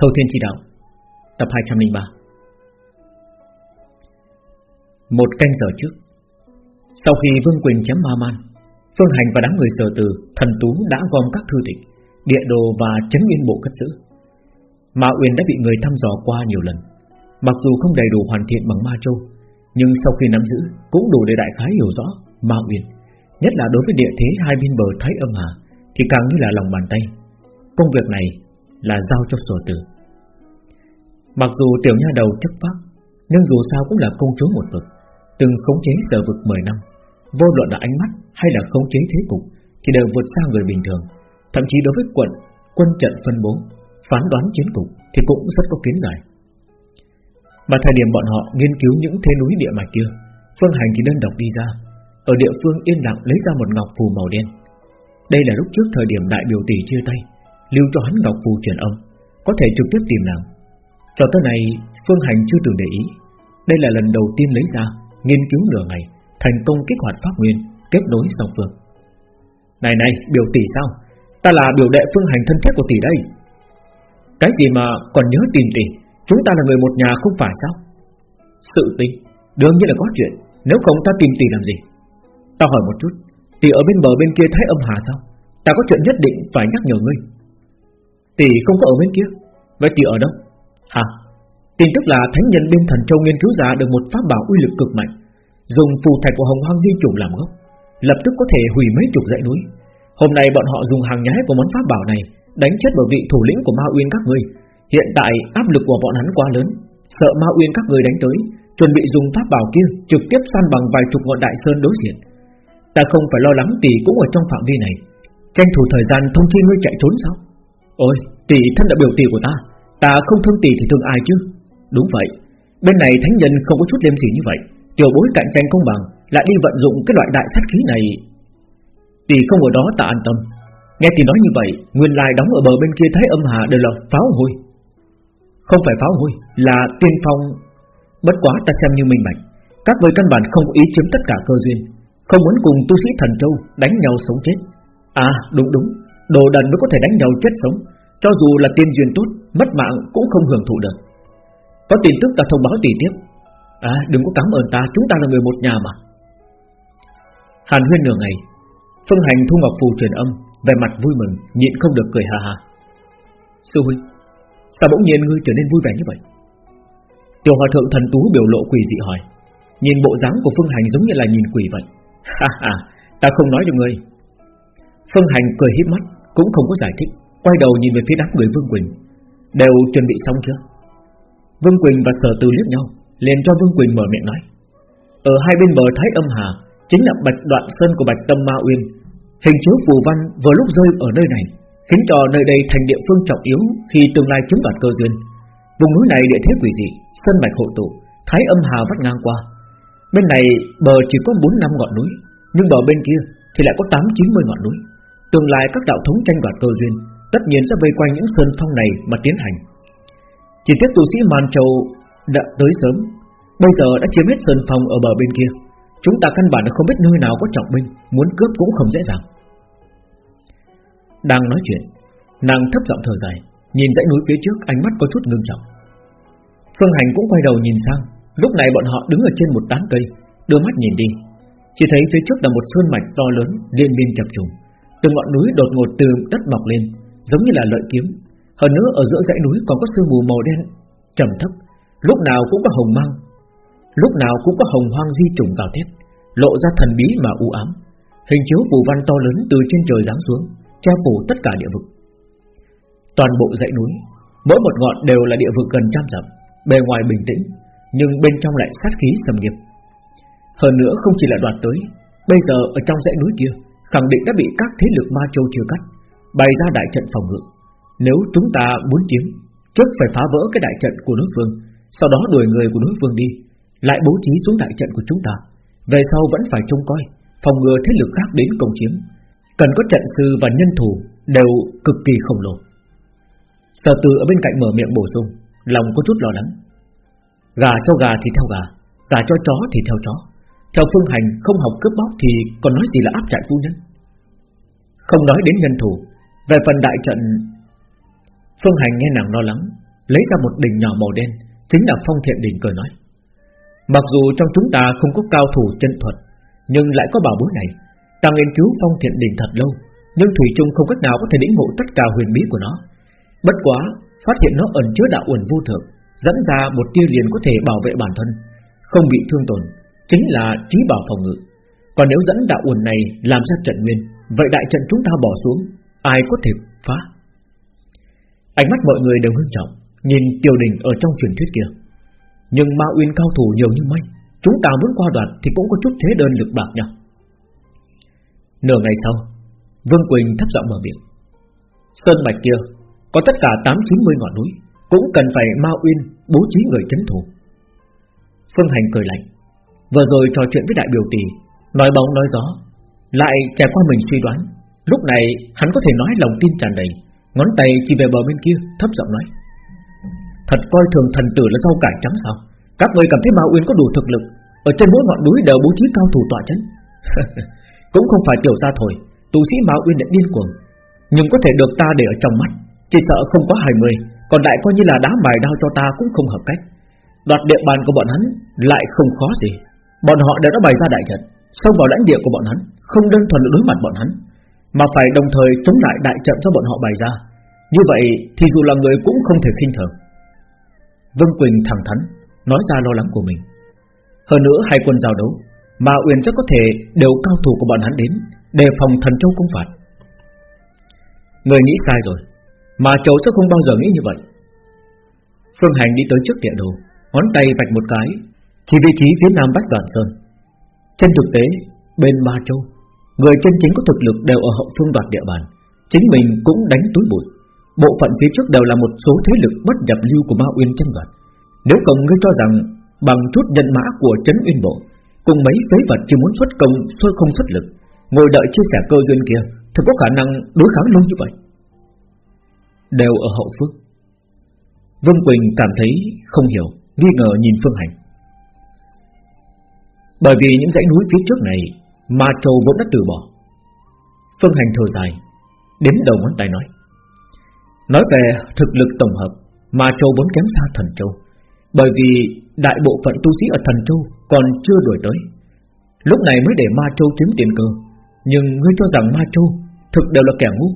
Thâu Thiên Chỉ Đạo, Tập 203 Một canh giờ trước, Sau khi Vương Quỳnh chém ma man, Phương Hành và đám người sở từ, Thần Tú đã gom các thư tịch, Địa đồ và chấn yên bộ cất giữ. Ma Uyên đã bị người thăm dò qua nhiều lần. Mặc dù không đầy đủ hoàn thiện bằng Ma Châu, Nhưng sau khi nắm giữ Cũng đủ để đại khái hiểu rõ Ma Uyên, Nhất là đối với địa thế hai bên bờ Thái âm hà, Thì càng như là lòng bàn tay. Công việc này là giao cho sở tử. Mặc dù tiểu nha đầu chất phát Nhưng dù sao cũng là công chúa một vực Từng khống chế sở vực 10 năm Vô luận là ánh mắt hay là khống chế thế cục Thì đều vượt xa người bình thường. Thậm chí đối với quận, quân trận phân bố Phán đoán chiến cục Thì cũng rất có kiến giải. Mà thời điểm bọn họ nghiên cứu những thế núi địa mạch kia Phương Hành thì đơn độc đi ra Ở địa phương yên lặng lấy ra một ngọc phù màu đen. Đây là lúc trước thời điểm đại biểu tỷ chia tay. Lưu cho hắn ngọc phù truyền âm, Có thể trực tiếp tìm nàng. Cho tới này Phương Hành chưa từng để ý. Đây là lần đầu tiên lấy ra, Nghiên cứu nửa ngày, Thành công kích hoạt pháp nguyên, Kết nối song phương. Này này, biểu tỷ sao? Ta là biểu đệ Phương Hành thân thiết của tỷ đây. Cái gì mà còn nhớ tìm tỷ? Chúng ta là người một nhà không phải sao? Sự tình, Đương nhiên là có chuyện. Nếu không ta tìm tỷ làm gì? Ta hỏi một chút. Tỷ ở bên bờ bên kia thấy âm hà sao? Ta có chuyện nhất định phải nhắc nhở ngươi. Tỷ không có ở bên kia. Vậy tỷ ở đâu? Hả Tin tức là thánh nhân bên thần châu nghiên cứu ra được một pháp bảo uy lực cực mạnh, Dùng phù thạch của hồng hoang di chủng làm gốc, Lập tức có thể hủy mấy chục dãy núi. Hôm nay bọn họ dùng hàng nhái của món pháp bảo này Đánh chết một vị thủ lĩnh của Ma Uyên các ngươi Hiện tại áp lực của bọn hắn quá lớn, Sợ Ma Uyên các ngươi đánh tới, Chuẩn bị dùng pháp bảo kia Trực tiếp san bằng vài chục ngọn đại sơn đối diện. Ta không phải lo lắng tỷ cũng ở trong phạm vi này. Tranh thủ thời gian thông thiên ngươi chạy trốn sao? Ôi, tỷ thân là biểu tỷ của ta. Ta không thương tỷ thì thương ai chứ? Đúng vậy. Bên này thánh nhân không có chút liêm sỉ như vậy. Tiểu bối cạnh tranh công bằng, Lại đi vận dụng cái loại đại sát khí này. Tỷ không ở đó ta an tâm. Nghe tỷ nói như vậy, Nguyên lai đóng ở bờ bên kia thấy âm hà đều là pháo hôi. Không phải pháo hôi, Là tiên phong. Bất quá ta xem như minh bạch. Các người căn bản không ý chiếm tất cả cơ duyên. Không muốn cùng tu sĩ thần châu Đánh nhau sống chết. À đúng đúng. Đồ đần mới có thể đánh nhau chết sống. Cho dù là tiên duyên tốt, Mất mạng cũng không hưởng thụ được. Có tin tức ta thông báo tỷ tiếp. À đừng có cảm ơn ta, Chúng ta là người một nhà mà. Hàn huyên nửa ngày, Phương Hành thu ngọc phù truyền âm Về mặt vui mừng, nhịn không được cười ha ha. Sư huynh, Sao bỗng nhiên ngươi trở nên vui vẻ như vậy? Tiểu hòa thượng thần tú biểu lộ quỷ dị hỏi, Nhìn bộ dáng của Phương Hành giống như là nhìn quỷ vậy. Ha ha, Ta không nói cho ngươi. Phương Hành cười híp mắt cũng không có giải thích. Quay đầu nhìn về phía đám người Vương Quỳnh. Đều chuẩn bị xong chưa? Vương Quỳnh và Sở Từ liếc nhau, liền cho Vương Quỳnh mở miệng nói. Ở hai bên bờ Thái Âm Hà, Chính là bạch đoạn sơn của bạch tâm Ma Uyên. Hình chiếu phù văn vừa lúc rơi ở nơi này, Khiến cho nơi đây thành địa phương trọng yếu Khi tương lai chúng đoạt cơ duyên. Vùng núi này địa thế quỷ dị, Sơn bạch hội tụ, Thái âm hà vắt ngang qua. Bên này bờ chỉ có 4 năm ngọn núi, Nhưng bờ bên kia thì lại có 8-90 ngọn núi. Tương lai các đạo thống tranh đoạt cơ duyên Tất nhiên sẽ vây quanh những sơn phong này mà tiến hành. Chỉ tiếc tu sĩ Man Châu đã tới sớm, Bây giờ đã chiếm hết sơn phong ở bờ bên kia. Chúng ta căn bản là không biết nơi nào có trọng binh, Muốn cướp cũng không dễ dàng. Đang nói chuyện, Nàng thấp giọng thở dài, Nhìn dãy núi phía trước, ánh mắt có chút ngưng trọng. Phương Hành cũng quay đầu nhìn sang, Lúc này bọn họ đứng ở trên một tán cây, Đưa mắt nhìn đi. Chỉ thấy phía trước là một sơn mạch to lớn, Liên miên chập trùng. Từng ngọn núi đột ngột từ đất mọc lên, Giống như là lợi kiếm. Hơn nữa, ở giữa dãy núi còn có sương mù màu đen, trầm thấp. Lúc nào cũng có hồng mang, Lúc nào cũng có hồng hoang di trùng gào thét, Lộ ra thần bí mà u ám. Hình chiếu phù văn to lớn từ trên trời giáng xuống, Che phủ tất cả địa vực. Toàn bộ dãy núi, Mỗi một ngọn đều là địa vực gần trăm dặm, Bề ngoài bình tĩnh, Nhưng bên trong lại sát khí sầm nghiệp. Hơn nữa, không chỉ là đoạt tới, Bây giờ ở trong dãy núi kia Khẳng định đã bị các thế lực ma châu chưa cắt, Bày ra đại trận phòng ngự. Nếu chúng ta muốn chiếm Trước phải phá vỡ cái đại trận của đối phương, Sau đó đuổi người của đối phương đi, Lại bố trí xuống đại trận của chúng ta, Về sau vẫn phải trông coi, Phòng ngừa thế lực khác đến công chiếm. Cần có trận sư và nhân thủ Đều cực kỳ khổng lồ. Sở từ ở bên cạnh mở miệng bổ sung, Lòng có chút lo lắng. Gà cho gà thì theo gà Gà cho chó thì theo chó. Theo phương hành không học cướp bóc Thì còn nói gì là áp trại phu nhân? Không nói đến nhân thủ. Về phần đại trận, Phương hành nghe nàng lo lắng, Lấy ra một đỉnh nhỏ màu đen, Chính là phong thiện đỉnh cười nói. Mặc dù trong chúng ta không có cao thủ chân thuật, Nhưng lại có bảo bối này. Ta nghiên cứu phong thiện đỉnh thật lâu, Nhưng Thủy chung không cách nào có thể lĩnh ngộ tất cả huyền bí của nó. Bất quá, Phát hiện nó ẩn chứa đạo uẩn vô thượng, Dẫn ra một tia liền có thể bảo vệ bản thân, Không bị thương tổn. Chính là trí bảo phòng ngự. Còn nếu dẫn đạo uẩn này làm ra trận nguyên, Vậy đại trận chúng ta bỏ xuống, Ai có thể phá? Ánh mắt mọi người đều ngưng trọng, Nhìn Tiêu đình ở trong truyền thuyết kia. Nhưng Ma Uyên cao thủ nhiều như mây, Chúng ta muốn qua đoạn thì cũng có chút thế đơn lực bạc nhau Nửa ngày sau, Vương Quỳnh thấp giọng mở miệng. Sơn Mạch kia, Có tất cả 8-90 ngọn núi, Cũng cần phải Ma Uyên bố trí người chấn thủ. Phương Hành cười lạnh. Vừa rồi trò chuyện với đại biểu tỷ Nói bóng nói gió, Lại trải qua mình suy đoán. Lúc này, hắn có thể nói lòng tin tràn đầy, Ngón tay chỉ về bờ bên kia, Thấp giọng nói. Thật coi thường thần tử là rau cải trắng sao? Các người cảm thấy Ma Uyên có đủ thực lực, Ở trên mỗi ngọn núi đều bố trí cao thủ tọa chấn. Cũng không phải tiểu gia thôi Tu sĩ Ma Uyên đã điên cuồng. Nhưng có thể được ta để ở trong mắt, Chỉ sợ không có 20 Còn đại coi như là đá mài đao cho ta cũng không hợp cách. Đoạt địa bàn của bọn hắn Lại không khó gì. Bọn họ đều đã bày ra đại trận, Xông vào lãnh địa của bọn hắn, Không đơn thuần đối mặt bọn hắn, Mà phải đồng thời chống lại đại trận do bọn họ bày ra. Như vậy thì dù là người cũng không thể khinh thường. Vương Quỳnh thẳng thắn, Nói ra lo lắng của mình. Hơn nữa hai quân giao đấu, Mà Uyển rất có thể đều cao thủ của bọn hắn đến, Đề phòng thần châu công phạt. Người nghĩ sai rồi, Mà châu sẽ không bao giờ nghĩ như vậy. Phương Hành đi tới trước địa đồ, Ngón tay vạch một cái chỉ vị trí phía nam Bách Đoàn Sơn Trên thực tế Bên Ma Châu Người chân chính có thực lực đều ở hậu phương đoạt địa bàn Chính mình cũng đánh túi bụi Bộ phận phía trước đều là một số thế lực bất nhập lưu của Ma Uyên tranh đoạt. Nếu không ngươi cho rằng bằng chút nhân mã của chấn Uyên Bộ cùng mấy phế vật chỉ muốn xuất công thôi không xuất lực, ngồi đợi chia sẻ cơ duyên kia, thì có khả năng đối kháng lâu như vậy. Đều ở hậu phương. Vương Quỳnh cảm thấy không hiểu, nghi ngờ nhìn Phương Hành. Bởi vì những dãy núi phía trước này, Ma Châu vốn đã từ bỏ. Phương Hành thở dài, đến đầu ngón tay nói. Nói về thực lực tổng hợp Ma Châu vốn kém xa Thần Châu Bởi vì đại bộ phận tu sĩ ở Thần Châu Còn chưa đuổi tới Lúc này mới để Ma Châu chiếm tiền cơ Nhưng ngươi cho rằng Ma Châu Thực đều là kẻ ngu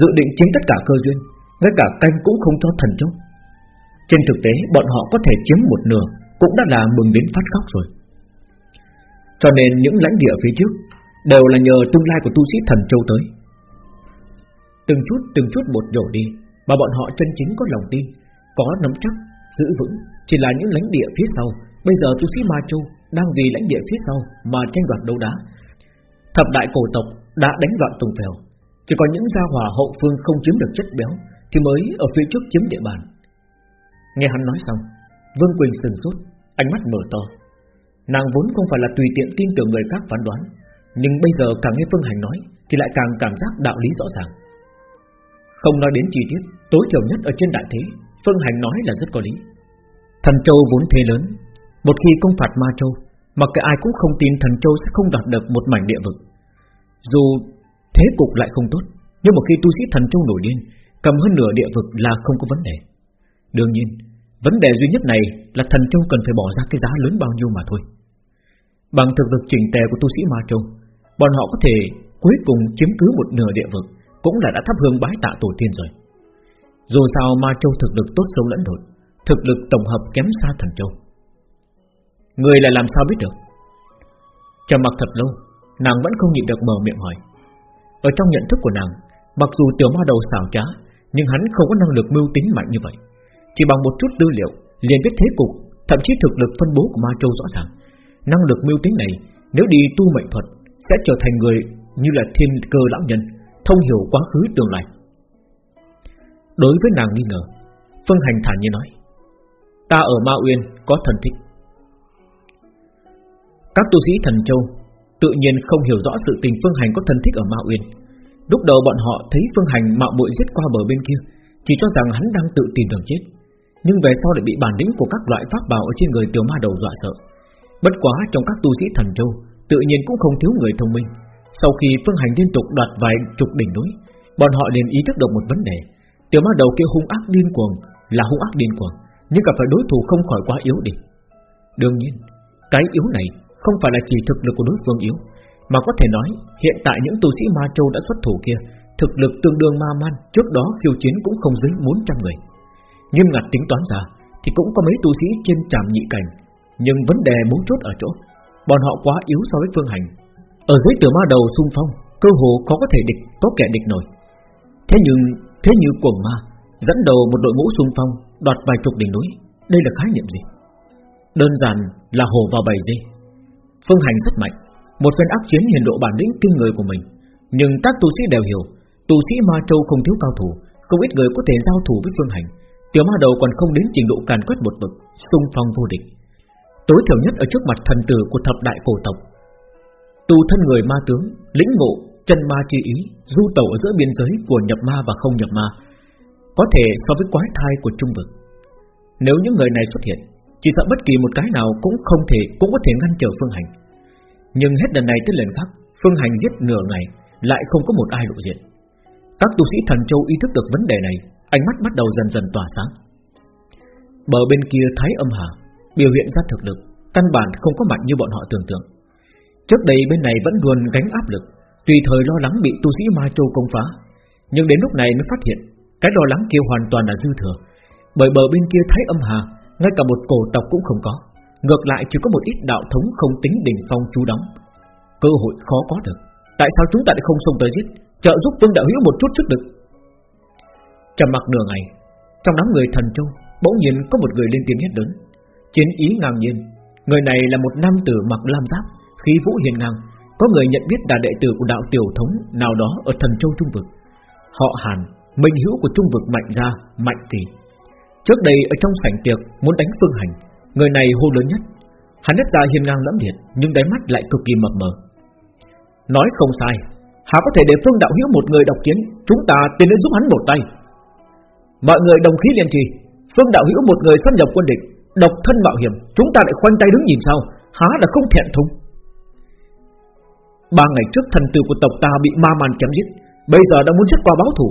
Dự định chiếm tất cả cơ duyên Ngay cả canh cũng không cho Thần Châu Trên thực tế bọn họ có thể chiếm một nửa Cũng đã là mừng đến phát khóc rồi cho nên những lãnh địa phía trước Đều là nhờ tương lai của tu sĩ Thần Châu tới. Từng chút từng chút một nhổ đi mà bọn họ chân chính có lòng tin Có nắm chắc, giữ vững Chỉ là những lãnh địa phía sau. Bây giờ tu sĩ Ma Châu đang vì lãnh địa phía sau Mà tranh đoạt đấu đá. Thập đại cổ tộc đã đánh loạn tùng phèo Chỉ có những gia hỏa hậu phương không chiếm được chất béo Thì mới ở phía trước chiếm địa bàn. Nghe hắn nói xong Vương Quỳnh sừng sốt Ánh mắt mở to. Nàng vốn không phải là tùy tiện tin tưởng người khác phán đoán, Nhưng bây giờ càng nghe Phương Hành nói Thì lại càng cảm giác đạo lý rõ ràng. Không nói đến chi tiết, Tối thiểu nhất ở trên đại thế, Phương Hành nói là rất có lý. Thần Châu vốn thế lớn, Một khi công phạt Ma Châu Mặc kệ ai cũng không tin thần Châu sẽ không đoạt được một mảnh địa vực. Dù thế cục lại không tốt, Nhưng một khi tu sĩ thần Châu nổi điên, Cầm hơn nửa địa vực là không có vấn đề. Đương nhiên, Vấn đề duy nhất này là thần Châu cần phải bỏ ra cái giá lớn bao nhiêu mà thôi. Bằng thực lực chỉnh tề của tu sĩ Ma Châu Bọn họ có thể cuối cùng chiếm cứ một nửa địa vực cũng là đã thắp hương bái tạ tổ tiên rồi. Dù sao Ma Châu thực lực tốt xấu lẫn lộn, thực lực tổng hợp kém xa Thần Châu. Người là làm sao biết được? Trầm mặc thật lâu, nàng vẫn không nhịn được mở miệng hỏi. Ở trong nhận thức của nàng, mặc dù tiểu ma đầu xảo trá, nhưng hắn không có năng lực mưu tính mạnh như vậy. Chỉ bằng một chút tư liệu, liền biết thế cục, thậm chí thực lực phân bố của Ma Châu rõ ràng. Năng lực mưu tính này, nếu đi tu mệnh thuật, sẽ trở thành người như là thiên cơ lão nhân, thông hiểu quá khứ tương lai. Đối với nàng nghi ngờ, Phương Hành thản nhiên nói: "Ta ở Ma Uyên có thần thích." Các tu sĩ thần châu tự nhiên không hiểu rõ sự tình Phương Hành có thần thích ở Ma Uyên. Lúc đầu bọn họ thấy Phương Hành mạo muội giết qua bờ bên kia, chỉ cho rằng hắn đang tự tìm đường chết. Nhưng về sau lại bị bản lĩnh của các loại pháp bảo ở trên người tiểu ma đầu dọa sợ. Bất quá trong các tu sĩ thần châu, tự nhiên cũng không thiếu người thông minh, sau khi Phương Hành liên tục đoạt vài chục đỉnh núi Bọn họ liền ý thức được một vấn đề. Tiểu ma đầu kia hung ác điên cuồng Là hung ác điên cuồng Nhưng gặp phải đối thủ không khỏi quá yếu đi. Đương nhiên Cái yếu này không phải là chỉ thực lực của đối phương yếu Mà có thể nói Hiện tại những tu sĩ Ma Châu đã xuất thủ kia Thực lực tương đương ma man Trước đó khiêu chiến cũng không dưới 400 người. Nghiêm ngặt tính toán ra Thì cũng có mấy tu sĩ trên tràm nhị cảnh nhưng vấn đề mấu chốt ở chỗ, Bọn họ quá yếu so với phương hành. Ở dưới tử ma đầu xung phong, Cơ hồ khó có thể địch, Có kẻ địch nổi. Thế nhưng, Thế như cuồng ma, Dẫn đầu một đội ngũ xung phong, Đoạt vài chục đỉnh núi, Đây là khái niệm gì? Đơn giản là hồ vào bầy dê. Phương hành rất mạnh, Một phen áp chiến hiền độ bản lĩnh kinh người của mình. Nhưng các tu sĩ đều hiểu, Tu sĩ Ma Châu không thiếu cao thủ, Không ít người có thể giao thủ với Phương Hành. Tiểu ma đầu còn không đến trình độ càn quét một vực xung phong vô địch. Tối thiểu nhất ở trước mặt thần tử của thập đại cổ tộc. Tu thân người ma tướng, Lĩnh ngộ, chân ma chi ý, Du tẩu ở giữa biên giới của nhập ma và không nhập ma, Có thể so với quái thai của trung vực. Nếu những người này xuất hiện, Chỉ sợ bất kỳ một cái nào cũng không thể, Cũng có thể ngăn trở Phương Hành. Nhưng hết lần này tới lần khác, Phương Hành giết nửa ngày, Lại không có một ai lộ diện. Các tu sĩ thần châu ý thức được vấn đề này, Ánh mắt bắt đầu dần dần tỏa sáng. Bờ bên kia Thái âm hà Biểu hiện ra thực lực, Căn bản không có mạnh như bọn họ tưởng tượng. Trước đây bên này vẫn luôn gánh áp lực, Tùy thời lo lắng bị tu sĩ Ma Châu công phá. Nhưng đến lúc này mới phát hiện, Cái lo lắng kia hoàn toàn là dư thừa. Bởi bờ bên kia Thái âm hà, Ngay cả một cổ tộc cũng không có. Ngược lại chỉ có một ít đạo thống không tính đỉnh phong chú đóng. Cơ hội khó có được. Tại sao chúng ta lại không xông tới giết, Trợ giúp Vương Đạo Hữu một chút sức lực? Trầm mặc nửa ngày, Trong đám người thần châu, Bỗng nhiên có một người lên tiếng hét lớn. Chiến ý ngang nhiên. Người này là một nam tử mặc lam giáp Khí vũ hiền ngang. Có người nhận biết là đệ tử của đạo tiểu thống Nào đó ở thần châu trung vực. Họ Hàn, minh hữu của trung vực mạnh gia Mạnh tỷ. Trước đây ở trong sảnh tiệc muốn đánh phương hành Người này hô lớn nhất. Hắn nhất ra hiền ngang lẫm liệt Nhưng đáy mắt lại cực kỳ mập mờ. Nói không sai Hà có thể để phương đạo hữu một người độc chiến Chúng ta tiến đến giúp hắn một tay. Mọi người đồng khí liên trì Phương đạo hữu một người xâm nhập quân địch. Độc thân mạo hiểm, Chúng ta lại khoanh tay đứng nhìn sao? Há là không thẹn thùng. Ba ngày trước thần tử của tộc ta bị ma man chém giết, Bây giờ đã muốn giết qua báo thủ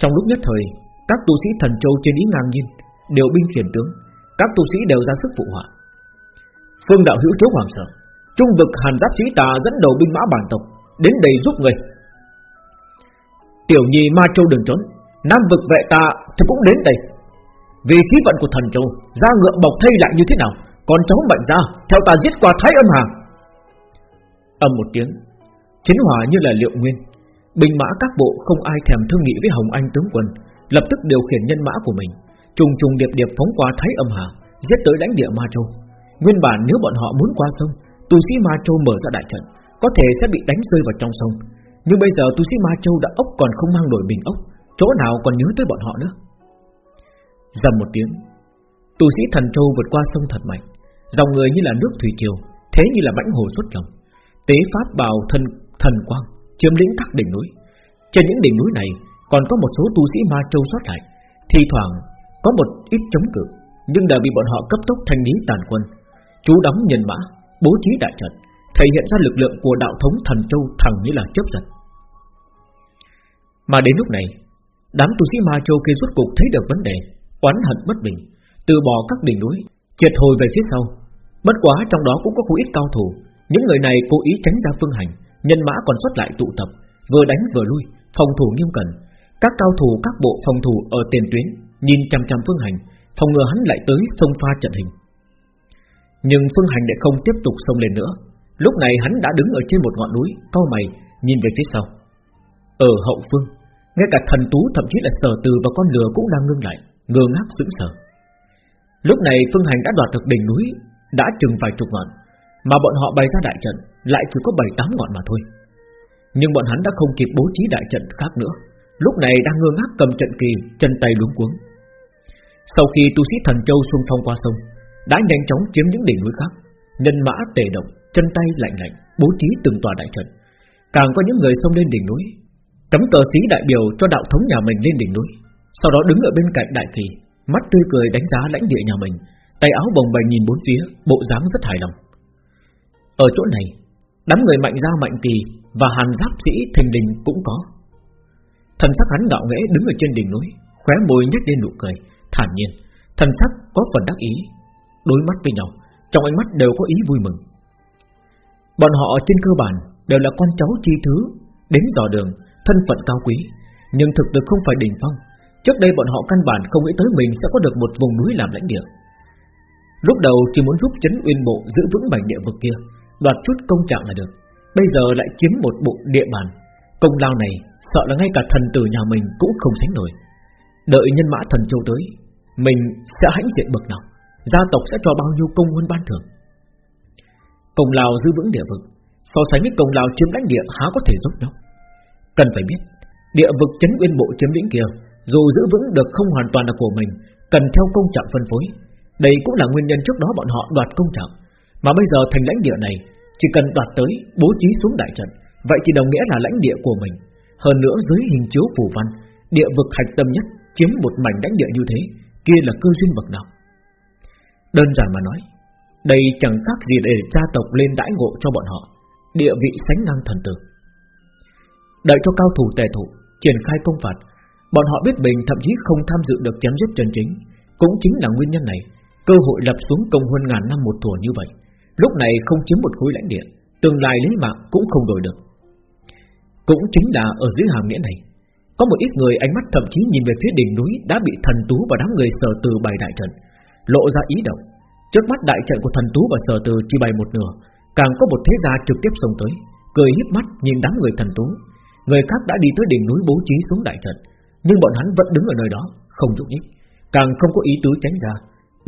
Trong lúc nhất thời, Các tu sĩ thần châu trên ý ngang nhiên Đều binh khiển tướng, Các tu sĩ đều ra sức phụ họa. Phương đạo hữu chúa hoàng sợ, Trung vực hàn giáp sĩ ta dẫn đầu binh mã bản tộc Đến đây giúp người. Tiểu nhi ma châu đừng trốn, Nam vực vệ ta thì cũng đến đây. Vì khí vận của thần châu Ra ngựa bọc thây lại như thế nào? Còn cháu bệnh ra, Theo ta giết qua thái âm hàng Âm một tiếng Chiến hỏa như là liệu nguyên. Binh mã các bộ không ai thèm thương nghị với Hồng Anh tướng quân, Lập tức điều khiển nhân mã của mình, Trùng trùng điệp điệp phóng qua thái âm hà Giết tới lãnh địa Ma Châu. Nguyên bản nếu bọn họ muốn qua sông, Tu sĩ Ma Châu mở ra đại trận, Có thể sẽ bị đánh rơi vào trong sông. Nhưng bây giờ tu sĩ Ma Châu đã ốc còn không mang nổi bình ốc, Chỗ nào còn nhớ tới bọn họ nữa? Dầm một tiếng Tu sĩ thần châu vượt qua sông thật mạnh Dòng người như là nước thủy triều Thế như là mãnh hồ xuất lòng. Tế pháp bào thần thần quang Chiếm lĩnh các đỉnh núi. Trên những đỉnh núi này còn có một số tu sĩ ma châu xuất lại. Thì thoảng có một ít chống cự Nhưng đã bị bọn họ cấp tốc thanh lý tàn quân. Chú đóng nhân mã Bố trí đại trận Thể hiện ra lực lượng của đạo thống thần châu thẳng như là chớp giật. Mà đến lúc này Đám tu sĩ Ma Châu kia rốt cục thấy được vấn đề, oán hận bất bình, từ bỏ các đỉnh núi, triệt hồi về phía sau. Bất quá trong đó cũng có không ít cao thủ, những người này cố ý tránh ra phương hành, nhân mã còn xuất lại tụ tập, vừa đánh vừa lui, phòng thủ nghiêm cẩn. Các cao thủ các bộ phòng thủ ở tiền tuyến nhìn chăm chăm phương hành, phòng ngừa hắn lại tới sông pha trận hình. Nhưng phương hành lại không tiếp tục xông lên nữa. Lúc này hắn đã đứng ở trên một ngọn núi, cau mày, nhìn về phía sau. Ở hậu phương, ngay cả thần tú thậm chí là sở từ và con lừa cũng đang ngưng lại Ngơ ngác sững sờ. Lúc này Phương Hành đã đoạt được đỉnh núi, Đã chừng vài chục ngọn, Mà bọn họ bày ra đại trận Lại chỉ có bảy tám ngọn mà thôi. Nhưng bọn hắn đã không kịp bố trí đại trận khác nữa, Lúc này đang ngơ ngác cầm trận kỳ, Chân tay luống cuống. Sau khi tu sĩ thần châu xung phong qua sông, Đã nhanh chóng chiếm những đỉnh núi khác, Nhân mã tề động, Chân tay lạnh lạnh, Bố trí từng tòa đại trận. Càng có những người xông lên đỉnh núi, Cấm cờ sĩ đại biểu cho đạo thống nhà mình lên đỉnh núi. Sau đó đứng ở bên cạnh đại kỳ Mắt tươi cười đánh giá lãnh địa nhà mình Tay áo bồng bềnh nhìn bốn phía Bộ dáng rất hài lòng Ở chỗ này Đám người mạnh ra mạnh kỳ Và hàn giáp sĩ thình đình cũng có Thần sắc hắn ngạo nghễ đứng ở trên đỉnh núi khóe môi nhếch lên nụ cười, thản nhiên, thần sắc có phần đắc ý, đối mắt với nhau, trong ánh mắt đều có ý vui mừng. Bọn họ trên cơ bản đều là con cháu chi thứ, đến dò đường, thân phận cao quý, nhưng thực lực không phải đỉnh phong. Trước đây bọn họ căn bản không nghĩ tới mình sẽ có được một vùng núi làm lãnh địa. Lúc đầu chỉ muốn giúp chấn uyên bộ giữ vững mảnh địa vực kia, đoạt chút công trạng là được. Bây giờ lại chiếm một bộ địa bàn, công lao này sợ là ngay cả thần tử nhà mình cũng không sánh nổi. Đợi nhân mã thần châu tới, mình sẽ hãnh diện bậc nào, gia tộc sẽ cho bao nhiêu công huân ban thưởng. Công lao giữ vững địa vực, so sánh với công lao chiếm lãnh địa há có thể giúp nhau. Cần phải biết, địa vực chấn uyên bộ chiếm lĩnh kia, dù giữ vững được không hoàn toàn là của mình, cần theo công trạng phân phối. Đây cũng là nguyên nhân trước đó bọn họ đoạt công trạng, mà bây giờ thành lãnh địa này chỉ cần đoạt tới bố trí xuống đại trận, vậy thì đồng nghĩa là lãnh địa của mình. Hơn nữa dưới hình chiếu phù văn, địa vực hạch tâm nhất chiếm một mảnh lãnh địa như thế, kia là cơ duyên bậc nào? Đơn giản mà nói, đây chẳng khác gì để gia tộc lên đãi ngộ cho bọn họ, địa vị sánh ngang thần tử. Đợi cho cao thủ tề thủ triển khai công phạt, bọn họ biết mình thậm chí không tham dự được chém giết chân chính, cũng chính là nguyên nhân này, cơ hội lập xuống công huân ngàn năm một thủa như vậy, lúc này không chiếm một khối lãnh địa, tương lai lấy mạng cũng không đổi được. Cũng chính là ở dưới hàm nghĩa này, có một ít người ánh mắt thậm chí nhìn về phía đỉnh núi đã bị thần tú và đám người sở từ bày đại trận, lộ ra ý động. Trước mắt đại trận của thần tú và sở từ chỉ bày một nửa, càng có một thế gia trực tiếp xông tới, cười híp mắt nhìn đám người thần tú. Người khác đã đi tới đỉnh núi bố trí xuống đại trận, nhưng bọn hắn vẫn đứng ở nơi đó, không nhúc nhích, càng không có ý tứ tránh ra.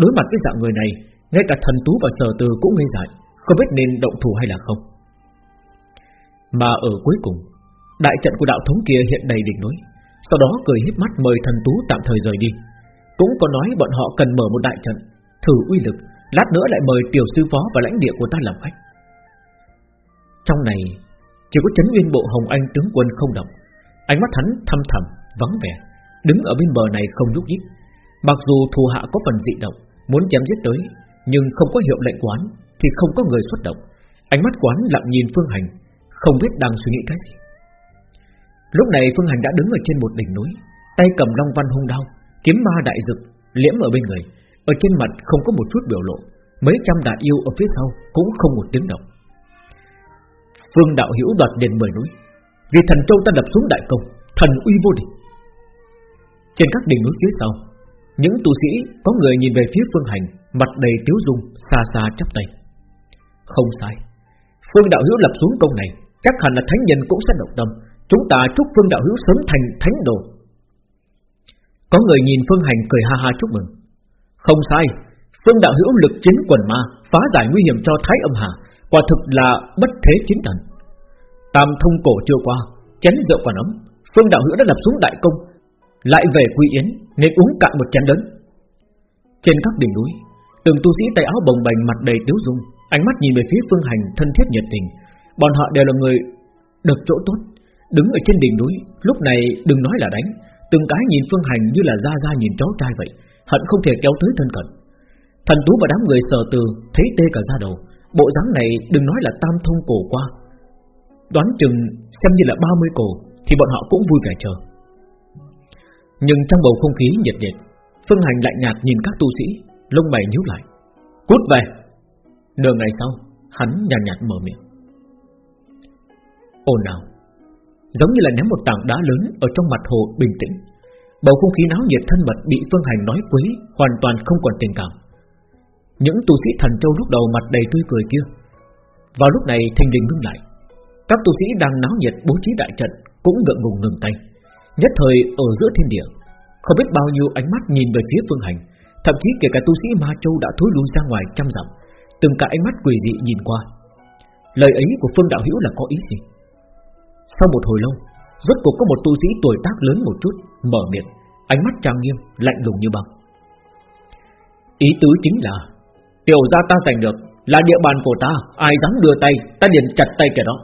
Đối mặt với dạng người này, ngay cả thần tú và sở từ cũng ngây dại, không biết nên động thủ hay là không. Mà ở cuối cùng, đại trận của đạo thống kia hiện đầy đỉnh núi, sau đó cười híp mắt mời thần tú tạm thời rời đi. Cũng có nói bọn họ cần mở một đại trận, thử uy lực, lát nữa lại mời tiểu sư phó và lãnh địa của ta làm khách. Trong này chỉ có chấn nguyên bộ Hồng Anh tướng quân không động, ánh mắt hắn thâm thầm, vắng vẻ, đứng ở bên bờ này không nhúc nhích. Mặc dù thù hạ có phần dị động, muốn chém giết tới, nhưng không có hiệu lệnh quán thì không có người xuất động. Ánh mắt quán lặng nhìn Phương Hành, không biết đang suy nghĩ cái gì. Lúc này Phương Hành đã đứng ở trên một đỉnh núi, tay cầm long văn hung đao, kiếm ma đại dực liễm ở bên người, ở trên mặt không có một chút biểu lộ, mấy trăm đại yêu ở phía sau cũng không một tiếng động. Phương đạo hữu đoạt đền mười núi, vì thần châu ta đập xuống đại công, thần uy vô địch. Trên các đỉnh núi phía sau, những tu sĩ có người nhìn về phía Phương Hành, mặt đầy tiếu dung, xa xa chắp tay. Không sai, Phương đạo hữu lập xuống công này, chắc hẳn là thánh nhân cũng sẽ động tâm. Chúng ta chúc Phương đạo hữu sớm thành thánh đồ. Có người nhìn Phương Hành cười ha ha chúc mừng. Không sai, Phương đạo hữu lực chiến quần ma, phá giải nguy hiểm cho Thái âm hà, quả thực là bất thế chính thần. Tam thông cổ chưa qua, chén rượu còn ấm, Phương đạo hữu đã lập xuống đại công, lại về quy yến nên uống cạn một chén lớn. Trên các đỉnh núi, từng tu sĩ tay áo bồng bềnh mặt đầy tiếu dung, ánh mắt nhìn về phía Phương Hành thân thiết nhiệt tình, bọn họ đều là người được chỗ tốt, đứng ở trên đỉnh núi, lúc này đừng nói là đánh, từng cái nhìn Phương Hành như là ra ra nhìn cháu trai vậy, hận không thể kéo tới thân cận. Thần tú và đám người sở từ thấy tê cả da đầu, bộ dáng này đừng nói là tam thông cổ qua, đoán chừng xem như là 30 cổ thì bọn họ cũng vui vẻ chờ. Nhưng trong bầu không khí nhiệt liệt, Phương Hành lạnh nhạt nhìn các tu sĩ, lông mày nhíu lại. Cút về! Nửa ngày sau, hắn nhàn nhạt, nhạt mở miệng. Ồn nào! Giống như là ném một tảng đá lớn ở trong mặt hồ bình tĩnh. Bầu không khí náo nhiệt thân mật bị Phương Hành nói quấy, hoàn toàn không còn tình cảm. Những tu sĩ thần châu lúc đầu mặt đầy tươi cười kia, vào lúc này thình lình ngưng lại. Các tu sĩ đang náo nhiệt bố trí đại trận cũng ngượng ngùng ngừng tay. Nhất thời ở giữa thiên địa, không biết bao nhiêu ánh mắt nhìn về phía Phương Hành, thậm chí kể cả tu sĩ Ma Châu đã thối lui ra ngoài trăm dặm, từng cả ánh mắt quỷ dị nhìn qua. Lời ấy của Phương Đạo Hữu là có ý gì? Sau một hồi lâu, rốt cuộc có một tu sĩ tuổi tác lớn một chút mở miệng, ánh mắt trang nghiêm, lạnh lùng như băng. Ý tứ chính là tiểu gia ta giành được là địa bàn của ta, ai dám đưa tay, ta liền chặt tay kẻ đó.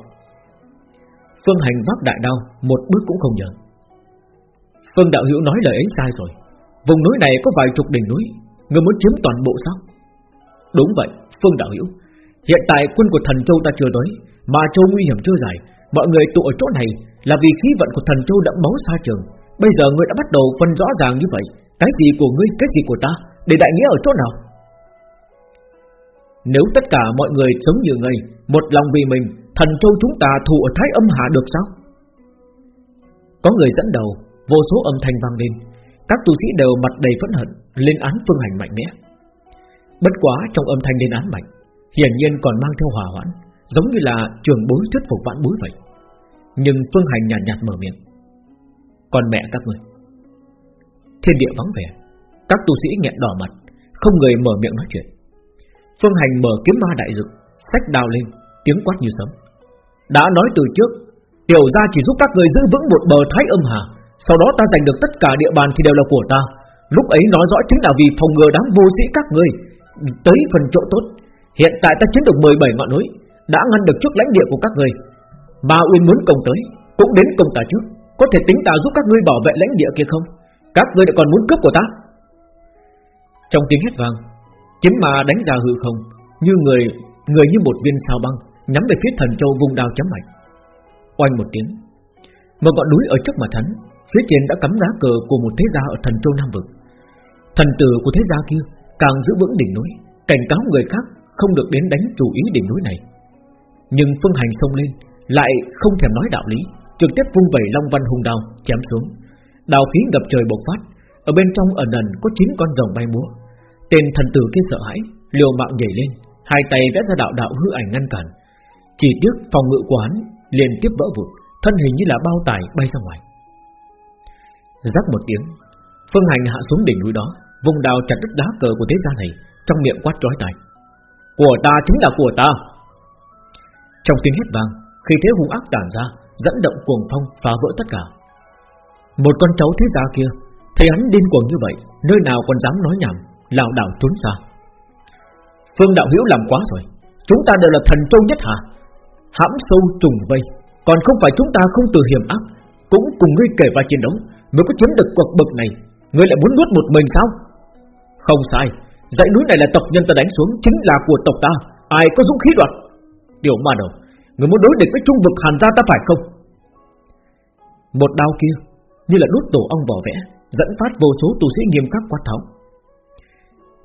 Phương Hành vác đại đao, một bước cũng không nhường. Phương Đạo Hữu nói lời ấy sai rồi. Vùng núi này có vài chục đỉnh núi, người muốn chiếm toàn bộ sao? Đúng vậy, Phương Đạo Hữu. Hiện tại quân của Thần Châu ta chưa tới, mà Châu nguy hiểm chưa giải, mọi người tụ ở chỗ này là vì khí vận của Thần Châu đã máu xa trường, Bây giờ ngươi đã bắt đầu phân rõ ràng như vậy Cái gì của ngươi, cái gì của ta Để đại nghĩa ở chỗ nào Nếu tất cả mọi người giống như ngươi Một lòng vì mình Thần châu chúng ta thù ở Thái âm hạ được sao Có người dẫn đầu Vô số âm thanh vang lên. Các tu sĩ đều mặt đầy phẫn hận Lên án phương hành mạnh mẽ. Bất quá trong âm thanh lên án mạnh Hiển nhiên còn mang theo hòa hoãn Giống như là trường bối thuyết phục vãn bối vậy. Nhưng phương hành nhàn nhạt, nhạt mở miệng Còn mẹ các người Thiên địa vắng vẻ Các tu sĩ nghẹn đỏ mặt Không người mở miệng nói chuyện. Phương hành mở kiếm ma đại dực Sách đào lên tiếng quát như sấm. Đã nói từ trước Tiểu gia chỉ giúp các người giữ vững một bờ thái âm hà sau đó ta giành được tất cả địa bàn thì đều là của ta. Lúc ấy nói rõ chính là vì phòng ngừa đám vô sĩ các ngươi. Tới phần chỗ tốt. Hiện tại ta chiếm được 17 ngọn núi, Đã ngăn được trước lãnh địa của các ngươi. Mà Uyên muốn công tới, Cũng đến công ta trước. Có thể tính ta giúp các ngươi bảo vệ lãnh địa kia không? Các ngươi lại còn muốn cướp của ta? Trong tiếng hét vang, Kiếm ma đánh ra hư không, Như người người như một viên sao băng, Nhắm về phía thần châu vùng đao chấm mạnh. Oanh một tiếng, Một ngọn núi ở trước mặt hắn Phía trên đã cắm lá cờ của một thế gia ở thần châu Nam Vực. Thần tử của thế gia kia Càng giữ vững đỉnh núi, Cảnh cáo người khác không được đến đánh chủ ý đỉnh núi này. Nhưng phương hành xông lên, Lại không thèm nói đạo lý, Trực tiếp vung vẩy long văn hùng đao chém xuống. Đào khí ngập trời bộc phát, Ở bên trong ẩn ẩn có chín con rồng bay múa. Tên thần tử kia sợ hãi, Liều mạng nhảy lên, Hai tay vẽ ra đạo đạo hư ảnh ngăn cản. Chỉ tiếc phòng ngự quán liền tiếp vỡ vụn, Thân hình như là bao tải bay ra ngoài. Rắc một tiếng, Phương hành hạ xuống đỉnh núi đó, Vùng đào chặt đứt đá cờ của thế gia này, Trong miệng quát trói tai. Của ta chính là của ta. Trong tiếng hét vang Khi thế hung ác tản ra, Dẫn động cuồng phong phá vỡ tất cả. Một con cháu thế gia kia, Thấy hắn điên cuồng như vậy, Nơi nào còn dám nói nhảm, lảo đảo trốn xa. Phương đạo hiếu làm quá rồi, Chúng ta đều là thần châu nhất hả Hãm sâu trùng vây, Còn không phải chúng ta không từ hiểm ác, Cũng cùng ngươi kể và chiến đấu. Mới có chiếm được quật bực này. Ngươi lại muốn nuốt một mình sao? Không sai, Dãy núi này là tộc nhân ta đánh xuống, Chính là của tộc ta. Ai có dũng khí đoạt? Điều ma đầu Người muốn đối địch với trung vực hàn gia ta phải không? Một đao kia, Như là đút tổ ong vỏ vẽ, Dẫn phát vô số tu sĩ nghiêm khắc quát tháo.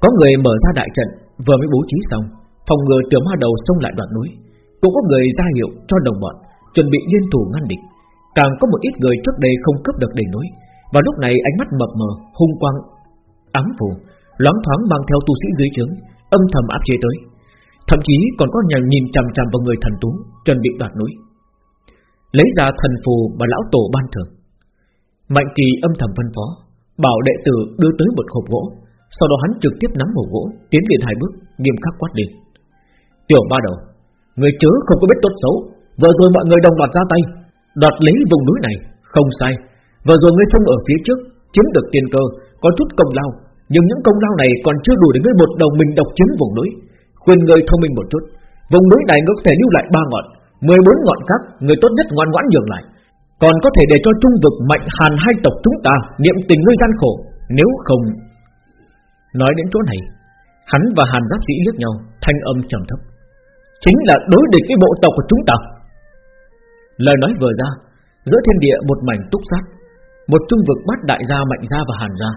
Có người mở ra đại trận, Vừa mới bố trí xong, Phòng ngừa tiểu ma đầu xông lại đoạn núi. Cũng có người ra hiệu cho đồng bọn, Chuẩn bị liên thủ ngăn địch. Càng có một ít người trước đây không cướp được đỉnh núi. Và lúc này ánh mắt mập mờ, Hung quang, ám phù, Loáng thoáng mang theo tu sĩ dưới trướng, Âm thầm áp chế tới. Thậm chí còn có nhà nhìn chằm chằm vào người thần tú, Chuẩn bị đoạt núi. Lấy ra thần phù và lão tổ ban thưởng. Mạnh kỳ âm thầm phân phó, Bảo đệ tử đưa tới một hộp gỗ. Sau đó hắn trực tiếp nắm hộp gỗ, Tiến lên hai bước, nghiêm khắc quát lên. Tiểu ba đầu, Người chớ không có biết tốt xấu, Vừa rồi mọi người đồng loạt ra tay. Đoạt lấy vùng núi này. Không sai, Vừa rồi ngươi xông ở phía trước, Chiếm được tiền cơ, Có chút công lao, Nhưng những công lao này còn chưa đủ để ngươi một đầu mình độc chiếm vùng núi. Khuyên ngươi thông minh một chút, Vùng núi này ngươi có thể lưu lại ba ngọn 14 ngọn khác Người tốt nhất ngoan ngoãn nhường lại. Còn có thể để cho trung vực mạnh hàn hai tộc chúng ta Niệm tình ngươi gian khổ, Nếu không. Nói đến chỗ này, Hắn và hàn giáp sĩ liếc nhau, Thanh âm trầm thấp. Chính là đối địch với bộ tộc của chúng ta. Lời nói vừa ra, Giữa thiên địa một mảnh túc sát, Một trung vực bắt đại gia, mạnh gia và hàn gia.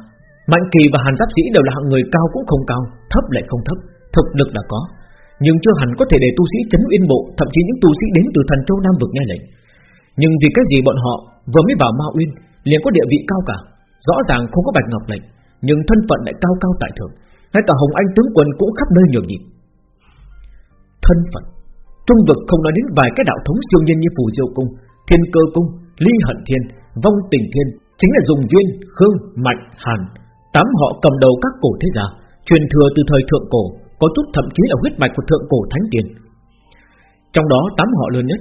Mạnh kỳ và hàn giáp sĩ đều là hạng người cao cũng không cao, Thấp lại không thấp, Thực lực đã có. Nhưng chưa hẳn có thể để tu sĩ chấn uyên bộ, Thậm chí những tu sĩ đến từ thần châu Nam vực nghe lệnh. Nhưng vì cái gì bọn họ Vừa mới vào Ma Uyên, liền có địa vị cao cả, Rõ ràng không có bạch ngọc lệnh, Nhưng thân phận lại cao cao tại thượng. Ngay cả Hồng Anh tướng quân cũng khắp nơi nhường nhịn. Thân phận. Trung vực không nói đến vài cái đạo thống siêu nhân như Phù Diêu Cung, Thiên Cơ Cung, Ly Hận Thiên, Vong Tình Thiên, chính là dùng viên, khương, mạnh, hàn, tám họ cầm đầu các cổ thế gia, truyền thừa từ thời thượng cổ, có chút thậm chí là huyết mạch của thượng cổ thánh tiền. Trong đó tám họ lớn nhất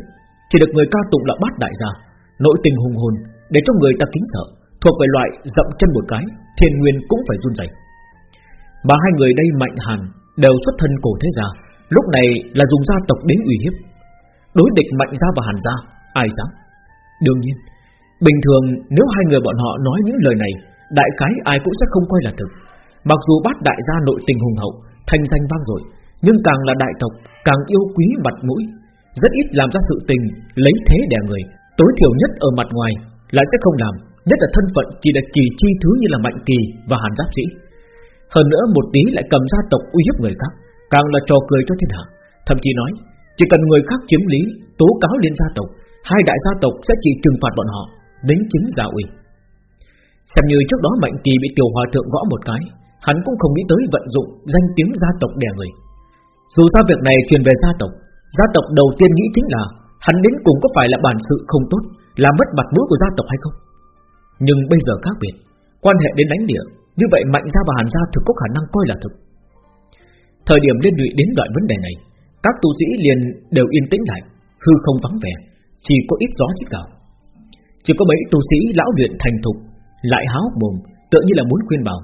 chỉ được người ca tụng là bát đại gia, nội tình hùng hồn, để cho người ta kính sợ, thuộc về loại dậm chân một cái, thiên nguyên cũng phải run rẩy. Mà hai người đây mạnh hàn đều xuất thân cổ thế gia Lúc này là dùng gia tộc đến uy hiếp. Đối địch mạnh gia và hàn gia Ai dám? Đương nhiên, Bình thường nếu hai người bọn họ nói những lời này, Đại khái ai cũng sẽ không coi là thực. Mặc dù bát đại gia nội tình hùng hậu Thành danh vang rồi, Nhưng càng là đại tộc, Càng yêu quý mặt mũi. Rất ít làm ra sự tình, Lấy thế đè người, Tối thiểu nhất ở mặt ngoài, Lại sẽ không làm, Nhất là thân phận chỉ là kỳ chi thứ như là mạnh kỳ và hàn giáp sĩ. Hơn nữa một tí lại cầm gia tộc uy hiếp người khác. Càng là trò cười cho thiên hạ. Thậm chí nói, Chỉ cần người khác chiếm lý, Tố cáo lên gia tộc, Hai đại gia tộc sẽ chỉ trừng phạt bọn họ, Đính chính gia uy. Xem như trước đó Mạnh Kỳ bị tiểu hòa thượng gõ một cái, Hắn cũng không nghĩ tới vận dụng Danh tiếng gia tộc đè người. Dù sao việc này truyền về gia tộc Gia tộc đầu tiên nghĩ chính là Hắn đến cùng có phải là bản sự không tốt, Làm mất mặt mũi của gia tộc hay không. Nhưng bây giờ khác biệt, Quan hệ đến đánh địa, Như vậy Mạnh Gia và Hàn Gia thực có khả năng coi là thực. Thời điểm liên lụy đến đoạn vấn đề này, Các tu sĩ liền đều yên tĩnh lại, Hư không vắng vẻ, Chỉ có ít gió xít gạo Chỉ có mấy tu sĩ lão luyện thành thục, Lại háo mồm, Tựa như là muốn khuyên bảo,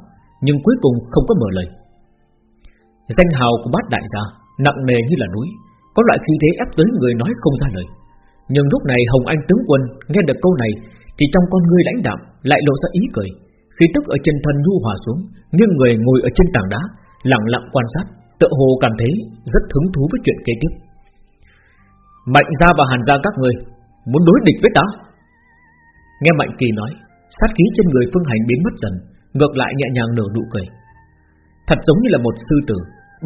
Nhưng cuối cùng không có mở lời. Danh hào của bát đại gia Nặng nề như là núi, Có loại khí thế ép tới người nói không ra lời. Nhưng lúc này Hồng Anh tướng quân Nghe được câu này, Thì trong con ngươi lãnh đạm lại lộ ra ý cười. Khi tức ở trên thân nhu hòa xuống, Nhưng người ngồi ở trên tảng đá Lặng lặng quan sát. Tự hồ cảm thấy rất hứng thú với chuyện kế tiếp. Mạnh gia và hàn gia các người Muốn đối địch với ta? Nghe Mạnh Kỳ nói, Sát khí trên người Phương Hành biến mất dần, Ngược lại nhẹ nhàng nở nụ cười. Thật giống như là một sư tử,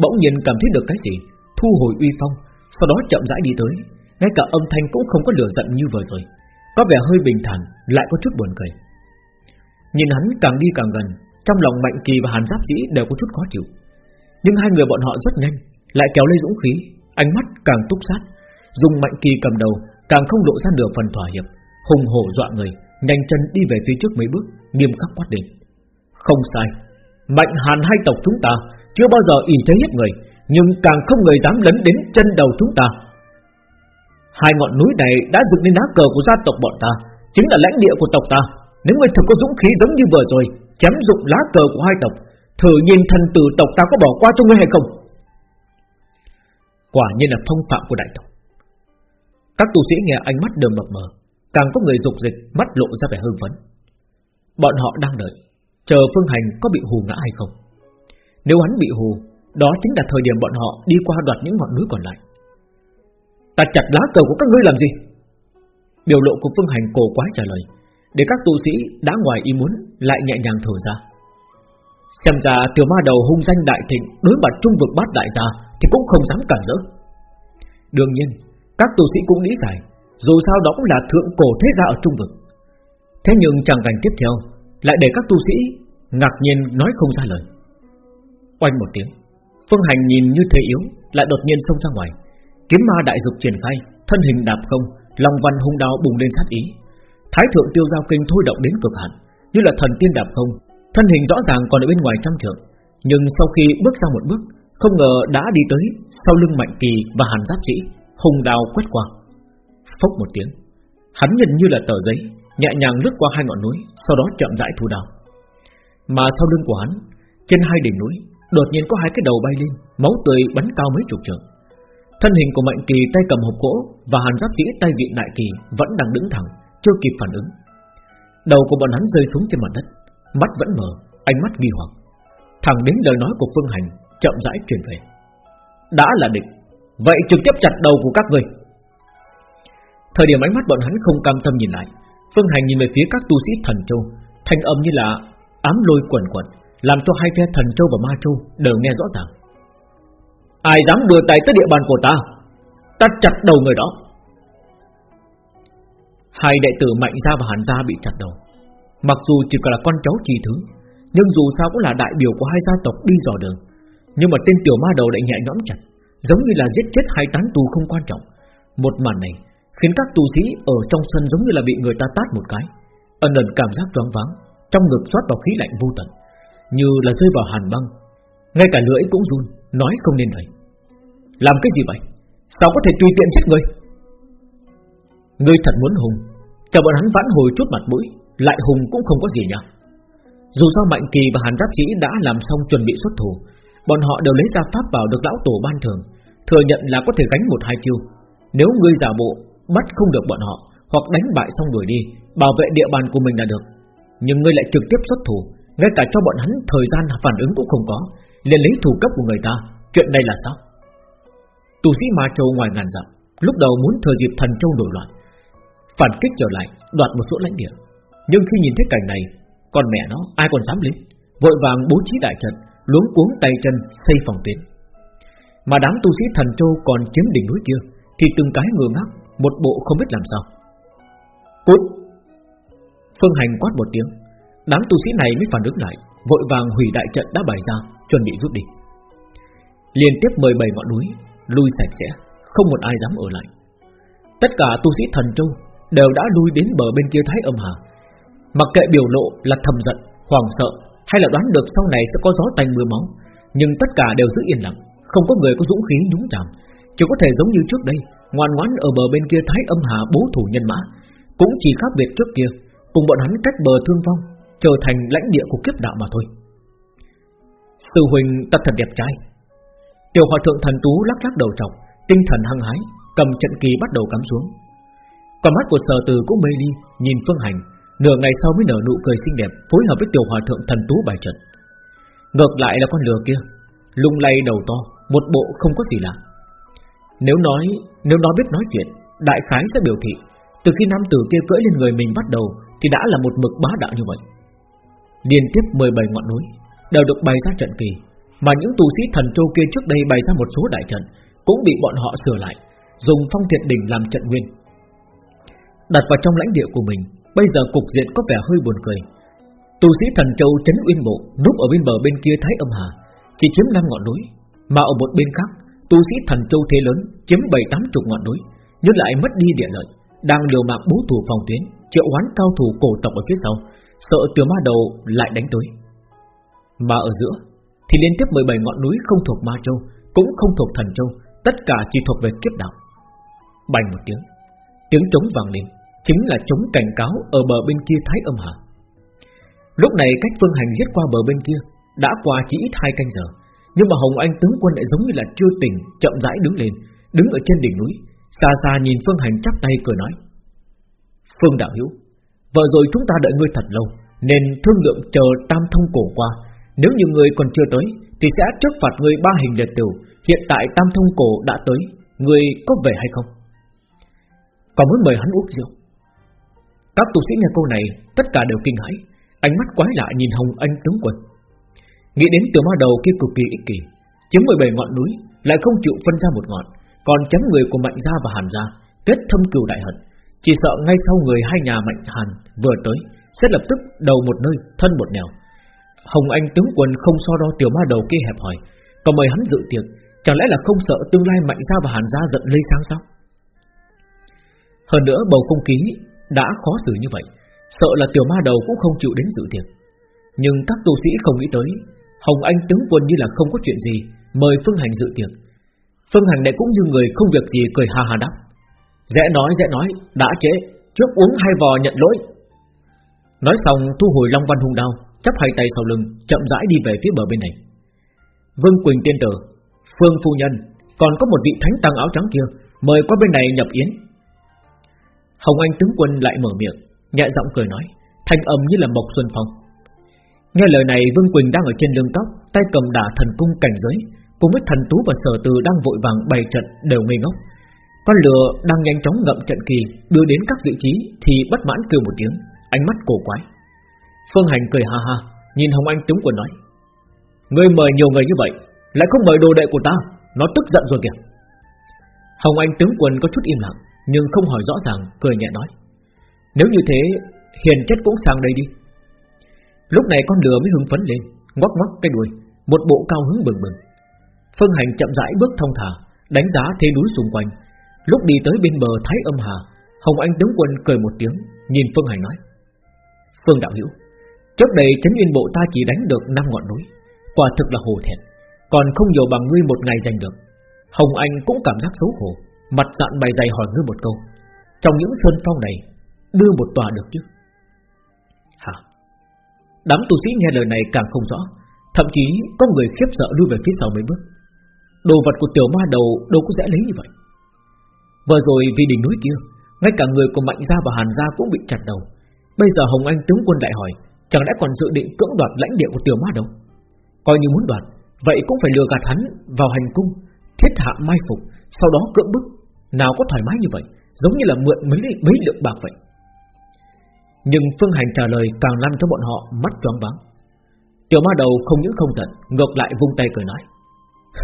Bỗng nhiên cảm thấy được cái gì, Thu hồi uy phong, Sau đó chậm rãi đi tới. Ngay cả âm thanh cũng không có lửa giận như vừa rồi, Có vẻ hơi bình thản, Lại có chút buồn cười. Nhìn hắn càng đi càng gần, Trong lòng Mạnh Kỳ và Hàn Giáp Dĩ đều có chút khó chịu. Nhưng hai người bọn họ rất nhanh, Lại kéo lấy dũng khí, Ánh mắt càng túc sát, Dùng Mạnh Kỳ cầm đầu, Càng không lộ ra được phần thỏa hiệp, Hùng hổ dọa người, Nhanh chân đi về phía trước mấy bước, Nghiêm khắc quát định Không sai, Mạnh hàn hai tộc chúng ta Chưa bao giờ ỉ thế hiếp người, Nhưng càng không người dám lấn đến chân đầu chúng ta. Hai ngọn núi này đã dựng nên lá cờ của gia tộc bọn ta, Chính là lãnh địa của tộc ta. Nếu người thực có dũng khí giống như vừa rồi, Chém dụng lá cờ của hai tộc Thử nhìn thần tử tộc ta có bỏ qua cho ngươi hay không? Quả nhiên là thông phạm của đại tộc. Các tu sĩ nghe ánh mắt đều mập mờ, Càng có người dục dịch, Mắt lộ ra vẻ hưng phấn. Bọn họ đang đợi, Chờ Phương Hành có bị hù ngã hay không. Nếu hắn bị hù, Đó chính là thời điểm bọn họ đi qua đoạt những ngọn núi còn lại. Ta chặt lá cờ của các ngươi làm gì? Biểu lộ của Phương Hành cổ quá trả lời, Để các tu sĩ đã ngoài ý muốn Lại nhẹ nhàng thở ra. Xem ra tiểu ma đầu hung danh đại thịnh Đối mặt trung vực bát đại gia Thì cũng không dám cản rỡ. Đương nhiên, Các tu sĩ cũng lý giải Dù sao đó cũng là thượng cổ thế gia ở trung vực. Thế nhưng chẳng cảnh tiếp theo, Lại để các tu sĩ Ngạc nhiên nói không ra lời. Oanh một tiếng, Phương Hành nhìn như thế yếu, Lại đột nhiên xông ra ngoài. Kiếm ma đại dục triển khai, Thân hình đạp không, Lòng văn hung đao bùng lên sát ý. Thái thượng tiêu giao kinh thôi động đến cực hạn, Như là thần tiên đạp không Thân hình rõ ràng còn ở bên ngoài trăm trượng Nhưng sau khi bước ra một bước, Không ngờ đã đi tới Sau lưng mạnh kỳ và hàn giáp sĩ Hùng đào quét qua. Phốc một tiếng, Hắn nhìn như là tờ giấy, Nhẹ nhàng lướt qua hai ngọn núi, Sau đó chậm rãi thu đào Mà sau lưng của hắn, Trên hai đỉnh núi, Đột nhiên có hai cái đầu bay lên, Máu tươi bắn cao mấy chục trượng. Thân hình của Mạnh Kỳ tay cầm hộp gỗ Và Hàn Giáp Sĩ tay vị Đại Kỳ Vẫn đang đứng thẳng, Chưa kịp phản ứng. Đầu của bọn hắn rơi xuống trên mặt đất. Mắt vẫn mở, Ánh mắt nghi hoặc. Thẳng đến lời nói của Phương Hành, Chậm rãi truyền về. Đã là địch, Vậy trực tiếp chặt đầu của các người. Thời điểm ánh mắt bọn hắn không cam tâm nhìn lại, Phương Hành nhìn về phía các tu sĩ thần châu, Thanh âm như là ám lôi quẩn quẩn Làm cho hai phe thần châu và ma châu Đều nghe rõ ràng. Ai dám đưa tay tới địa bàn của ta? Ta chặt đầu người đó. Hai đệ tử Mạnh Gia và Hàn Gia bị chặt đầu. Mặc dù chỉ còn là con cháu trì thứ, Nhưng dù sao cũng là đại biểu của hai gia tộc đi dò đường. Nhưng mà tên tiểu ma đầu lại nhẹ nhõm chặt, Giống như là giết chết hai tán tù không quan trọng. Một màn này Khiến các tù sĩ ở trong sân giống như là bị người ta tát một cái. Ẩn ẩn cảm giác choáng váng, Trong ngực xoát vào khí lạnh vô tận, Như là rơi vào hàn băng. Ngay cả lưỡi cũng run, Nói không nên lời Làm cái gì vậy? Sao có thể tùy tiện giết người? Ngươi thật muốn hùng, Chờ bọn hắn vãn hồi chút mặt mũi lại hùng cũng không có gì nhỉ Dù sao Mạnh Kỳ và Hàn Giáp Sĩ đã làm xong chuẩn bị xuất thủ, Bọn họ đều lấy ra pháp bảo được lão tổ ban thường Thừa nhận là có thể gánh một hai chiêu. Nếu ngươi giả bộ, Bắt không được bọn họ, Hoặc đánh bại xong đuổi đi, Bảo vệ địa bàn của mình là được. Nhưng ngươi lại trực tiếp xuất thủ, Ngay cả cho bọn hắn thời gian phản ứng cũng không có, liền lấy thủ cấp của người ta, Chuyện đây là sao? Tù sĩ Ma Châu ngoài ngàn dặm, Lúc đầu muốn thừa dịp thần châu nổi loạn, Phản kích trở lại, Đoạt một số lãnh địa. Nhưng khi nhìn thấy cảnh này, Con mẹ nó, ai còn dám lên? Vội vàng bố trí đại trận, Luống cuống tay chân, xây phòng tuyến. Mà đám tu sĩ thần châu còn chiếm đỉnh núi kia, Thì từng cái ngừa ngác, Một bộ không biết làm sao. Cút! Phương Hành quát một tiếng. Đám tu sĩ này mới phản ứng lại, Vội vàng hủy đại trận đã bày ra, Chuẩn bị rút đi. Liên tiếp 17 ngọn núi, Lui sạch sẽ, Không một ai dám ở lại. Tất cả tu sĩ thần châu Đều đã lui đến bờ bên kia Thái âm hà Mặc kệ biểu lộ là thầm giận Hoàng sợ, hay là đoán được sau này sẽ có gió tanh mưa máu Nhưng tất cả đều giữ yên lặng, Không có người có dũng khí nhúng chạm Chỉ có thể giống như trước đây, Ngoan ngoãn ở bờ bên kia Thái âm hà bố thủ nhân mã. Cũng chỉ khác biệt trước kia, Cùng bọn hắn cách bờ thương vong, Trở thành lãnh địa của kiếp đạo mà thôi. Sư huynh, ta thật đẹp trai. Tiểu hòa thượng thần tú lắc lắc đầu trọng Tinh thần hăng hái, Cầm trận kỳ bắt đầu cắm xuống. Còn mắt của sở từ cũng mê ly Nhìn phương hành Nửa ngày sau mới nở nụ cười xinh đẹp, Phối hợp với tiểu hòa thượng thần tú bài trận Ngược lại là con lừa kia, Lung lay đầu to, Một bộ không có gì lạ. Nếu nói, Nếu nó biết nói chuyện, Đại khái sẽ biểu thị, Từ khi nam tử kia cưỡi lên người mình bắt đầu, Thì đã là một mực bá đạo như vậy. Liên tiếp 17 ngọn núi Đều được bày ra trận kỳ, Mà những tù sĩ thần châu kia trước đây bày ra một số đại trận Cũng bị bọn họ sửa lại, Dùng phong thiện đỉnh làm trận nguyên. Đặt vào trong lãnh địa của mình Bây giờ cục diện có vẻ hơi buồn cười. Tu sĩ thần châu chấn uyên bộ Núp ở bên bờ bên kia Thái âm hà, Chỉ chiếm năm ngọn núi, Mà ở một bên khác Tu sĩ thần châu thế lớn Chiếm bảy tám chục ngọn núi, Nhưng lại mất đi địa lợi, Đang điều mạng bố thủ phòng tuyến, Triệu oán cao thủ cổ tộc ở phía sau, Sợ từ ma đầu lại đánh tới. Mà ở giữa, Thì liên tiếp 17 ngọn núi không thuộc ma châu, Cũng không thuộc thần châu, Tất cả chỉ thuộc về kiếp đạo. Bành một tiếng Tiếng trống vang lên. Chính là chống cảnh cáo ở bờ bên kia Thái âm hà. Lúc này cách phương hành giết qua bờ bên kia Đã qua chỉ ít hai canh giờ, Nhưng mà Hồng Anh tướng quân lại giống như là chưa tỉnh, Chậm rãi đứng lên, Đứng ở trên đỉnh núi, Xa xa nhìn phương hành chắp tay cười nói, Phương đạo hữu Vợ rồi chúng ta đợi ngươi thật lâu, Nên thương lượng chờ tam thông cổ qua. Nếu như ngươi còn chưa tới, Thì sẽ trước phạt ngươi ba hình liệt tử, Hiện tại tam thông cổ đã tới, Ngươi có về hay không? Còn muốn mời hắn uống rượu các tu sĩ nghe câu này, Tất cả đều kinh hãi. Ánh mắt quái lạ nhìn Hồng Anh tướng quân. Nghĩ đến từ ma đầu kia cực kỳ ích kỷ, Chiếm 17 ngọn núi, Lại không chịu phân ra một ngọn, Còn chấm người của Mạnh Gia và Hàn Gia, Kết thâm cừu đại hận. Chỉ sợ ngay sau người hai nhà Mạnh Hàn vừa tới, Sẽ lập tức đầu một nơi, Thân một nẻo. Hồng Anh tướng quân không so đo tiểu ma đầu kia hẹp hỏi Còn mời hắn dự tiệc, Chẳng lẽ là không sợ tương lai Mạnh Gia và Hàn Gia giận lây sang sao? Hơn nữa bầu không khí đã khó xử như vậy, Sợ là tiểu ma đầu cũng không chịu đến dự tiệc. Nhưng các tu sĩ không nghĩ tới, Hồng Anh tướng quân như là không có chuyện gì, Mời Phương Hành dự tiệc. Phương Hành này cũng như người không việc gì cười ha ha đáp. Dễ nói dễ nói, Đã trễ, Trước uống hai vò nhận lỗi. Nói xong, thu hồi Long Văn hung đao, Chắp hai tay sau lưng, Chậm rãi đi về phía bờ bên này. Vương Quỳnh tiên tử, Phương Phu Nhân, Còn có một vị thánh tăng áo trắng kia, Mời qua bên này nhập yến. Hồng Anh tướng quân lại mở miệng, Nhẹ giọng cười nói, Thanh âm như là mộc xuân phong. Nghe lời này, Vương Quỳnh đang ở trên lưng tóc, Tay cầm đả thần cung cảnh giới, Cùng với thần tú và sở từ đang vội vàng bày trận Đều ngây ngốc. Con lừa đang nhanh chóng ngậm trận kỳ, Đưa đến các vị trí thì bất mãn kêu một tiếng, Ánh mắt cổ quái. Phương Hành cười ha ha, Nhìn Hồng Anh tướng quân nói, Ngươi mời nhiều người như vậy, Lại không mời đồ đệ của ta, Nó tức giận rồi kìa. Hồng Anh tướng quân có chút im lặng nhưng không hỏi rõ ràng, cười nhẹ nói: nếu như thế, hiền chất cũng sang đây đi. Lúc này con lừa mới hưng phấn lên, ngoắc ngoắc cái đuôi, một bộ cao hứng bừng bừng. Phương Hành chậm rãi bước thông thả, đánh giá thế núi xung quanh. Lúc đi tới bên bờ Thái Âm Hà, Hồng Anh tướng quân cười một tiếng, nhìn Phương Hành nói: Phương đạo hữu, trước đây chấn nguyên bộ ta chỉ đánh được năm ngọn núi, quả thực là hồ thẹn, còn không nhiều bằng ngươi một ngày giành được. Hồng Anh cũng cảm giác xấu hổ, Mặt dạn bày dày hỏi ngươi một câu. Trong những sơn phong này, Đưa một tòa được chứ? Hả? Đám tu sĩ nghe lời này càng không rõ, Thậm chí có người khiếp sợ lui về phía sau mấy bước. Đồ vật của tiểu ma đầu Đâu có dễ lấy như vậy. Vừa rồi vì đỉnh núi kia, Ngay cả người của Mạnh Gia và Hàn Gia cũng bị chặt đầu. Bây giờ Hồng Anh tướng quân lại hỏi, Chẳng lẽ còn dự định cưỡng đoạt lãnh địa của tiểu ma đầu? Coi như muốn đoạt, Vậy cũng phải lừa gạt hắn vào hành cung, Thiết hạ mai phục, Sau đó cưỡng bức nào có thoải mái như vậy Giống như là mượn mấy, mấy lượng bạc vậy. Nhưng Phương Hành trả lời càng làm cho bọn họ mắt choáng váng. Tiểu ma đầu không những không giận Ngược lại vung tay cười nói.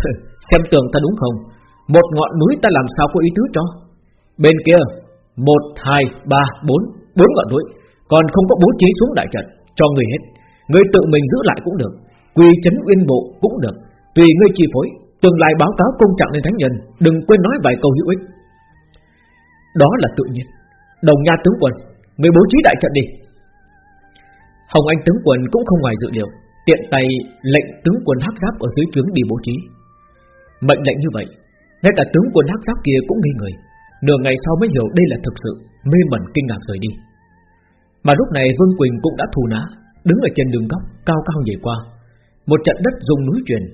Xem tưởng ta đúng không? Một ngọn núi ta làm sao có ý tứ cho? Bên kia Một, hai, ba, bốn Bốn ngọn núi Còn không có bố trí xuống đại trận Cho người hết. Người tự mình giữ lại cũng được quy chấn uyên bộ cũng được. Tùy ngươi chi phối Tương lai báo cáo công trạng lên thánh nhân Đừng quên nói vài câu hữu ích. Đó là tự nhiên. Đồng nha tướng quân, Người bố trí đại trận đi. Hồng Anh tướng quân cũng không ngoài dự liệu, Tiện tay lệnh tướng quân hắc giáp ở dưới trướng đi bố trí. Mệnh lệnh như vậy, Ngay cả tướng quân hắc giáp kia cũng nghi người Nửa ngày sau mới hiểu đây là thực sự, Mê mẩn kinh ngạc rời đi. Mà lúc này Vương Quỳnh cũng đã thù ná, Đứng ở trên đường góc cao cao nhảy qua. Một trận đất rung núi chuyển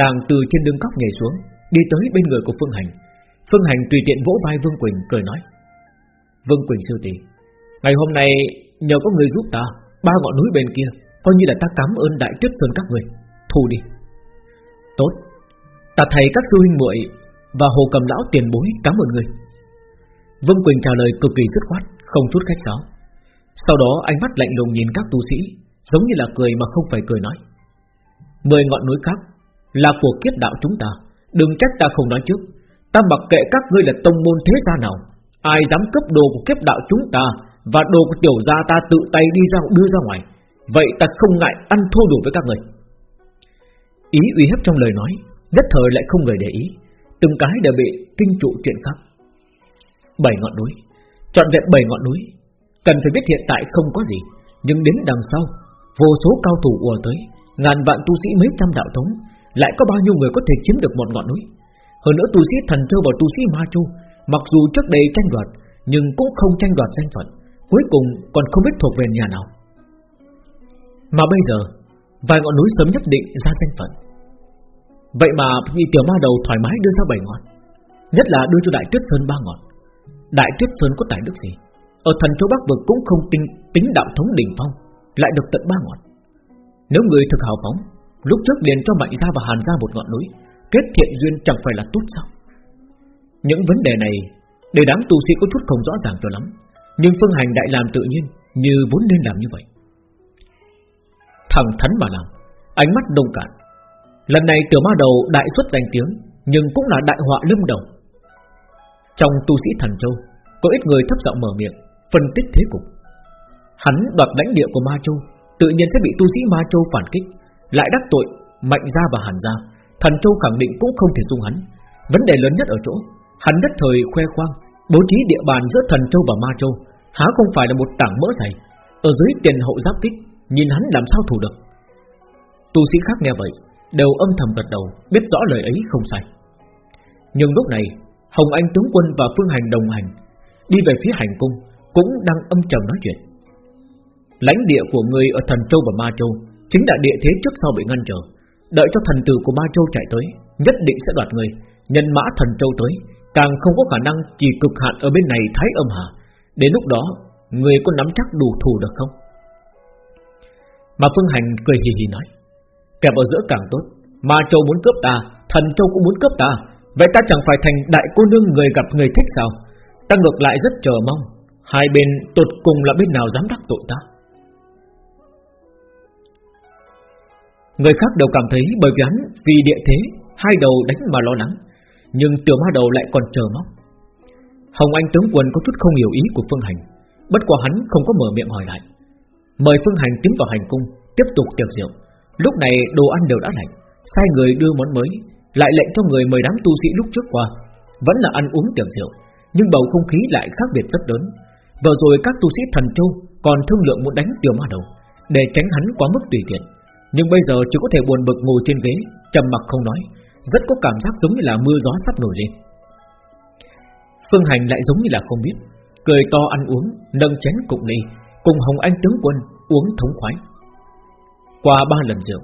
Nàng từ trên đường góc nhảy xuống, Đi tới bên người của Phương Hành. Phương Hành tùy tiện vỗ vai Vương Quỳnh, cười nói. Vương Quỳnh sư tỷ Ngày hôm nay nhờ có người giúp ta, Ba ngọn núi bên kia, Coi như là ta cảm ơn đại tuyết sơn các người. Thu đi. Tốt. Ta thầy các sư huynh muội Và hồ cầm lão tiền bối cảm ơn người. Vương Quỳnh trả lời cực kỳ dứt khoát, Không chút khách sáo. Sau đó ánh mắt lạnh lùng nhìn các tu sĩ, Giống như là cười mà không phải cười nói. Mười ngọn núi khác Là của kiếp đạo chúng ta, Đừng trách ta không nói trước. Ta mặc kệ các ngươi là tông môn thế gia nào, Ai dám cướp đồ của kiếp đạo chúng ta Và đồ của tiểu gia ta tự tay đi ra đưa ra ngoài, Vậy ta không ngại ăn thua đủ với các người Ý uy hiếp trong lời nói, Nhất thời lại không người để ý, Từng cái đều bị kinh trụ chuyện khác. Bảy ngọn núi Chọn vẹn bảy ngọn núi, Cần phải biết hiện tại không có gì, Nhưng đến đằng sau, Vô số cao thủ ùa tới, Ngàn vạn tu sĩ mấy trăm đạo thống, Lại có bao nhiêu người có thể chiếm được một ngọn núi? Hơn nữa tu sĩ thần châu và tu sĩ ma chu Mặc dù trước đây tranh đoạt Nhưng cũng không tranh đoạt danh phận Cuối cùng còn không biết thuộc về nhà nào. Mà bây giờ Vài ngọn núi sớm nhất định ra danh phận. Vậy mà Nhị tiểu ma đầu thoải mái đưa ra bảy ngọn Nhất là đưa cho Đại Tuyết Sơn ba ngọn. Đại Tuyết Sơn có tài đức gì? Ở thần châu Bắc Vực cũng không tính, tính đạo thống đỉnh phong Lại được tận ba ngọn. Nếu người thực hào phóng Lúc trước liền cho Mạnh ra và Hàn ra một ngọn núi Kết thiện duyên chẳng phải là tốt sao? Những vấn đề này, Để đám tu sĩ có chút không rõ ràng cho lắm, Nhưng phương hành đại làm tự nhiên Như vốn nên làm như vậy. Thẳng thắn mà làm, Ánh mắt đông cạn. Lần này tiểu ma đầu đại xuất danh tiếng, Nhưng cũng là đại họa lâm đầu. Trong tu sĩ thần châu, Có ít người thấp giọng mở miệng, Phân tích thế cục. Hắn đoạt lãnh địa của Ma Châu, Tự nhiên sẽ bị tu sĩ Ma Châu phản kích, Lại đắc tội Mạnh Gia và Hàn Gia. Thần Châu khẳng định cũng không thể dung hắn. Vấn đề lớn nhất ở chỗ, Hắn nhất thời khoe khoang, Bố trí địa bàn giữa Thần Châu và Ma Châu, Há không phải là một tảng mỡ dày. Ở dưới tiền hậu giáp kích Nhìn hắn làm sao thủ được. Tu sĩ khác nghe vậy, Đều âm thầm gật đầu, Biết rõ lời ấy không sai. Nhưng lúc này, Hồng Anh tướng quân và Phương Hành đồng hành, Đi về phía hành cung, Cũng đang âm trầm nói chuyện. Lãnh địa của người ở Thần Châu và Ma Châu Chính là địa thế trước sau bị ngăn trở. Đợi cho thần tử của Ma Châu chạy tới, Nhất định sẽ đoạt người. Nhân mã Thần Châu tới, Càng không có khả năng chỉ cực hạn ở bên này Thái âm hà. Đến lúc đó, Người có nắm chắc đủ thù được không? Mà Phương Hành cười hì hì nói Kẹp ở giữa càng tốt, Ma Châu muốn cướp ta, Thần Châu cũng muốn cướp ta. Vậy ta chẳng phải thành đại cô nương người gặp người thích sao? Ta ngược lại rất chờ mong, Hai bên tột cùng là bên nào dám đắc tội ta? Người khác đều cảm thấy bởi vì hắn Vì địa thế, Hai đầu đánh mà lo lắng, Nhưng tiểu ma đầu lại còn chờ móc Hồng Anh tướng quân có chút không hiểu ý của Phương Hành, Bất quá hắn không có mở miệng hỏi lại. Mời Phương Hành tiến vào hành cung, Tiếp tục tiệc rượu. Lúc này đồ ăn đều đã lạnh, Sai người đưa món mới, Lại lệnh cho người mời đám tu sĩ lúc trước qua. Vẫn là ăn uống tiệc rượu, Nhưng bầu không khí lại khác biệt rất lớn. Vừa rồi các tu sĩ thần châu Còn thương lượng muốn đánh tiểu ma đầu, Để tránh hắn quá mức tùy tiện. Nhưng bây giờ chỉ có thể buồn bực ngồi trên ghế, trầm mặc không nói. Rất có cảm giác giống như là mưa gió sắp nổi lên. Phương Hành lại giống như là không biết. Cười to ăn uống, Nâng chén cùng ly, Cùng Hồng Anh tướng quân uống thống khoái. Qua ba lần rượu,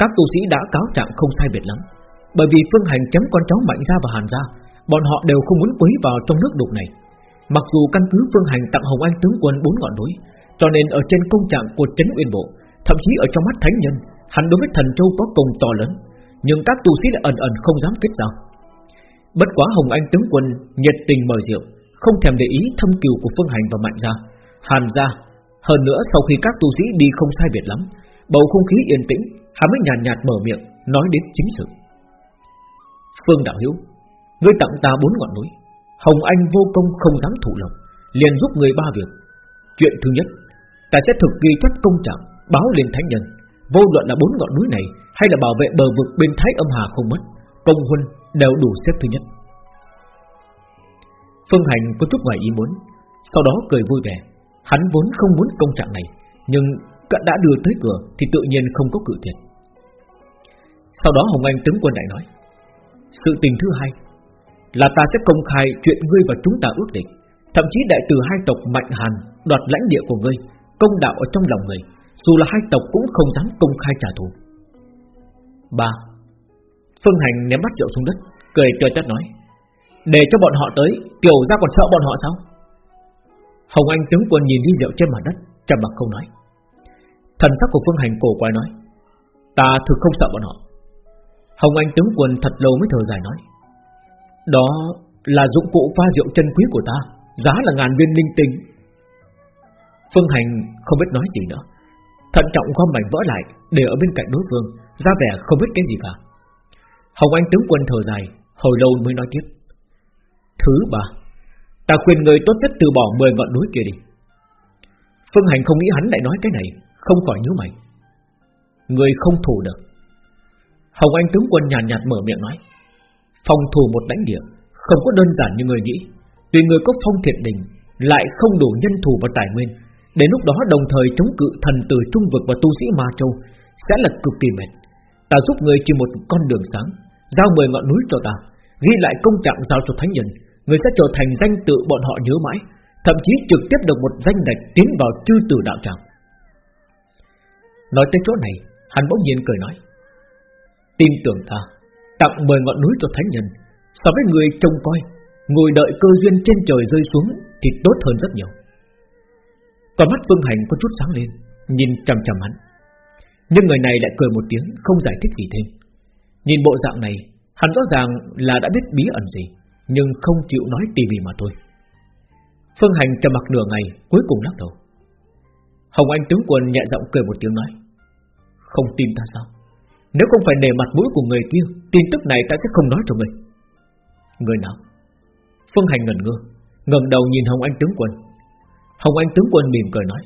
Các tu sĩ đã cáo trạng không sai biệt lắm. Bởi vì Phương Hành chấm con cháu Mạnh ra và Hàn ra, Bọn họ đều không muốn quấy vào trong nước đục này. Mặc dù căn cứ Phương Hành tặng Hồng Anh tướng quân bốn ngọn núi, Cho nên ở trên công trạng của Trấn Uyên Bộ Thậm chí ở trong mắt Thánh Nhân Hắn đối với Thần Châu có công to lớn Nhưng các tu sĩ lại ẩn ẩn không dám kết giao. Bất quá Hồng Anh tướng quân nhiệt tình mời rượu Không thèm để ý thâm cừu của Phương Hành và Mạnh gia. Hàn gia Hơn nữa sau khi các tu sĩ đi không sai biệt lắm Bầu không khí yên tĩnh Hắn mới nhàn nhạt, nhạt mở miệng Nói đến chính sự. Phương Đạo Hiếu Ngươi tặng ta bốn ngọn núi Hồng Anh vô công không dám thủ lộc Liền giúp người ba việc. Chuyện thứ nhất Ta sẽ thực ghi chép công trạng Báo lên thánh nhân. Vô luận là bốn ngọn núi này Hay là bảo vệ bờ vực bên Thái âm hà không mất, Công huân đều đủ xếp thứ nhất. Phương Hành có chút ngoài ý muốn, Sau đó cười vui vẻ. Hắn vốn không muốn công trạng này, Nhưng đã đưa tới cửa Thì tự nhiên không có cự tuyệt. Sau đó Hồng Anh tướng quân đại nói, Sự tình thứ hai Là ta sẽ công khai chuyện ngươi và chúng ta ước định. Thậm chí đại tử hai tộc Mạnh Hàn Đoạt lãnh địa của ngươi, Công đạo ở trong lòng người dù là hai tộc cũng không dám công khai trả thù. Ba, Phương Hành ném bát rượu xuống đất, Cười tươi chất nói, Để cho bọn họ tới, Tiểu ra còn sợ bọn họ sao? Hồng Anh tướng quân nhìn đi rượu trên mặt đất, trầm mặc không nói. Thần sắc của Phương Hành cổ quay nói, Ta thực không sợ bọn họ. Hồng Anh tướng quân thật lâu mới thở dài nói, Đó là dụng cụ pha rượu chân quý của ta, Giá là ngàn viên linh tinh. Phương Hành không biết nói gì nữa. Thận trọng gom mảnh vỡ lại Để ở bên cạnh đối phương ra vẻ không biết cái gì cả. Hồng Anh tướng quân thở dài Hồi lâu mới nói tiếp. Thứ ba Ta khuyên người tốt nhất từ bỏ 10 ngọn núi kia đi. Phương Hành không nghĩ hắn lại nói cái này Không khỏi nhíu mày. Người không thủ được. Hồng Anh tướng quân nhàn nhạt, nhạt mở miệng nói. Phòng thủ một lãnh địa Không có đơn giản như người nghĩ. Tuy người có phong thiện đình Lại không đủ nhân thủ và tài nguyên Đến lúc đó đồng thời chống cự thần tử trung vực và tu sĩ Ma Châu Sẽ là cực kỳ mệt. Ta giúp người chỉ một con đường sáng, Giao 10 ngọn núi cho ta, Ghi lại công trạng giao cho thánh nhân. Người sẽ trở thành danh tự bọn họ nhớ mãi, Thậm chí trực tiếp được một danh đạch Tiến vào chư tử đạo tràng. Nói tới chỗ này, Hắn bỗng nhiên cười nói, Tin tưởng ta, Tặng 10 ngọn núi cho thánh nhân, So với người trông coi, Ngồi đợi cơ duyên trên trời rơi xuống Thì tốt hơn rất nhiều. Còn mắt Phương Hành có chút sáng lên, Nhìn chằm chằm hắn. Nhưng người này lại cười một tiếng, Không giải thích gì thêm. Nhìn bộ dạng này, Hắn rõ ràng là đã biết bí ẩn gì, Nhưng không chịu nói tỉ mỉ mà thôi. Phương Hành trầm mặc nửa ngày, Cuối cùng lắc đầu. Hồng Anh tướng quân nhẹ giọng cười một tiếng nói, Không tin ta sao? Nếu không phải nề mặt mũi của người kia, Tin tức này ta sẽ không nói cho người. Người nào? Phương Hành ngẩn ngơ, ngẩng đầu nhìn Hồng Anh tướng quân. Hồng Anh tướng quân mỉm cười nói,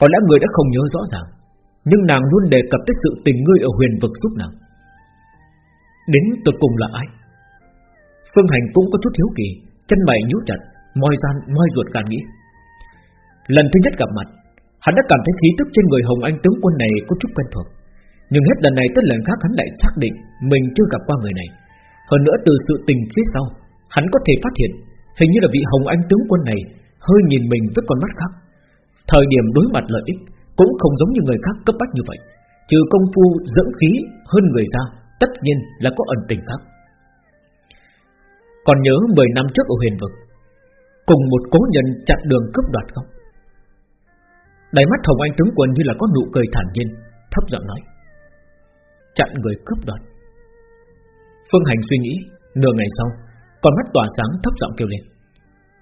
Có lẽ người đã không nhớ rõ ràng, Nhưng nàng luôn đề cập tới sự tình ngươi ở huyền vực giúp nàng. Đến từ cùng là ai? Phương Hành cũng có chút thiếu kỳ, Chân mày nhíu chặt, moi gian, moi ruột càng nghĩ. Lần thứ nhất gặp mặt, Hắn đã cảm thấy khí tức trên người Hồng Anh tướng quân này có chút quen thuộc. Nhưng hết lần này tới lần khác hắn lại xác định Mình chưa gặp qua người này. Hơn nữa từ sự tình phía sau, Hắn có thể phát hiện Hình như là vị Hồng Anh tướng quân này Hơi nhìn mình với con mắt khác. Thời điểm đối mặt lợi ích Cũng không giống như người khác cấp bách như vậy. Trừ công phu, dưỡng khí hơn người ra, Tất nhiên là có ẩn tình khác. Còn nhớ 10 năm trước ở huyền vực, Cùng một cố nhân chặn đường cướp đoạt không Đáy mắt Hồng Anh tướng quân như là có nụ cười thản nhiên, Thấp giọng nói, Chặn người cướp đoạt. Phương Hành suy nghĩ, Nửa ngày sau, Con mắt tỏa sáng thấp giọng kêu lên,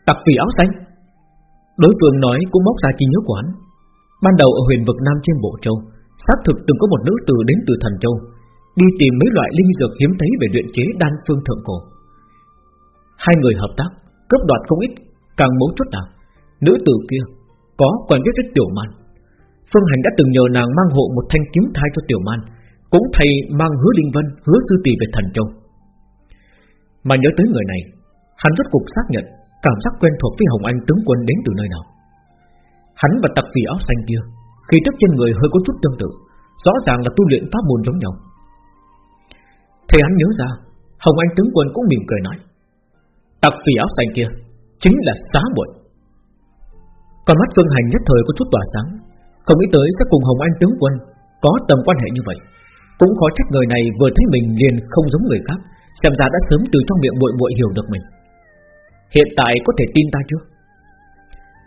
Tặc vì áo xanh. Đối phương nói cũng móc ra chi nhớ của hắn. Ban đầu ở huyền vực Nam trên Bộ Châu, Xác thực từng có một nữ tử đến từ Thần Châu, Đi tìm mấy loại linh dược hiếm thấy Về luyện chế đan phương thượng cổ. Hai người hợp tác, Cướp đoạt không ít, Càng mấu chốt nào Nữ tử kia có quen biết với Tiểu Man. Phương Hành đã từng nhờ nàng mang hộ một thanh kiếm thai cho Tiểu Man, Cũng thầy mang hứa Linh Vân, Hứa tư tỷ về Thần Châu. Mà nhớ tới người này, Hắn rất cục xác nhận Cảm giác quen thuộc với Hồng Anh tướng quân đến từ nơi nào? Hắn và tặc phi áo xanh kia Khi tức trên người hơi có chút tương tự, Rõ ràng là tu luyện pháp môn giống nhau. Thầy hắn nhớ ra, Hồng Anh tướng quân cũng mỉm cười nói, Tặc phi áo xanh kia Chính là xá muội. Còn mắt Phương Hành nhất thời có chút tỏa sáng, Không nghĩ tới sẽ cùng Hồng Anh tướng quân Có tầm quan hệ như vậy. Cũng khó trách người này vừa thấy mình liền không giống người khác, Xem ra đã sớm từ trong miệng muội muội hiểu được mình. Hiện tại có thể tin ta chưa?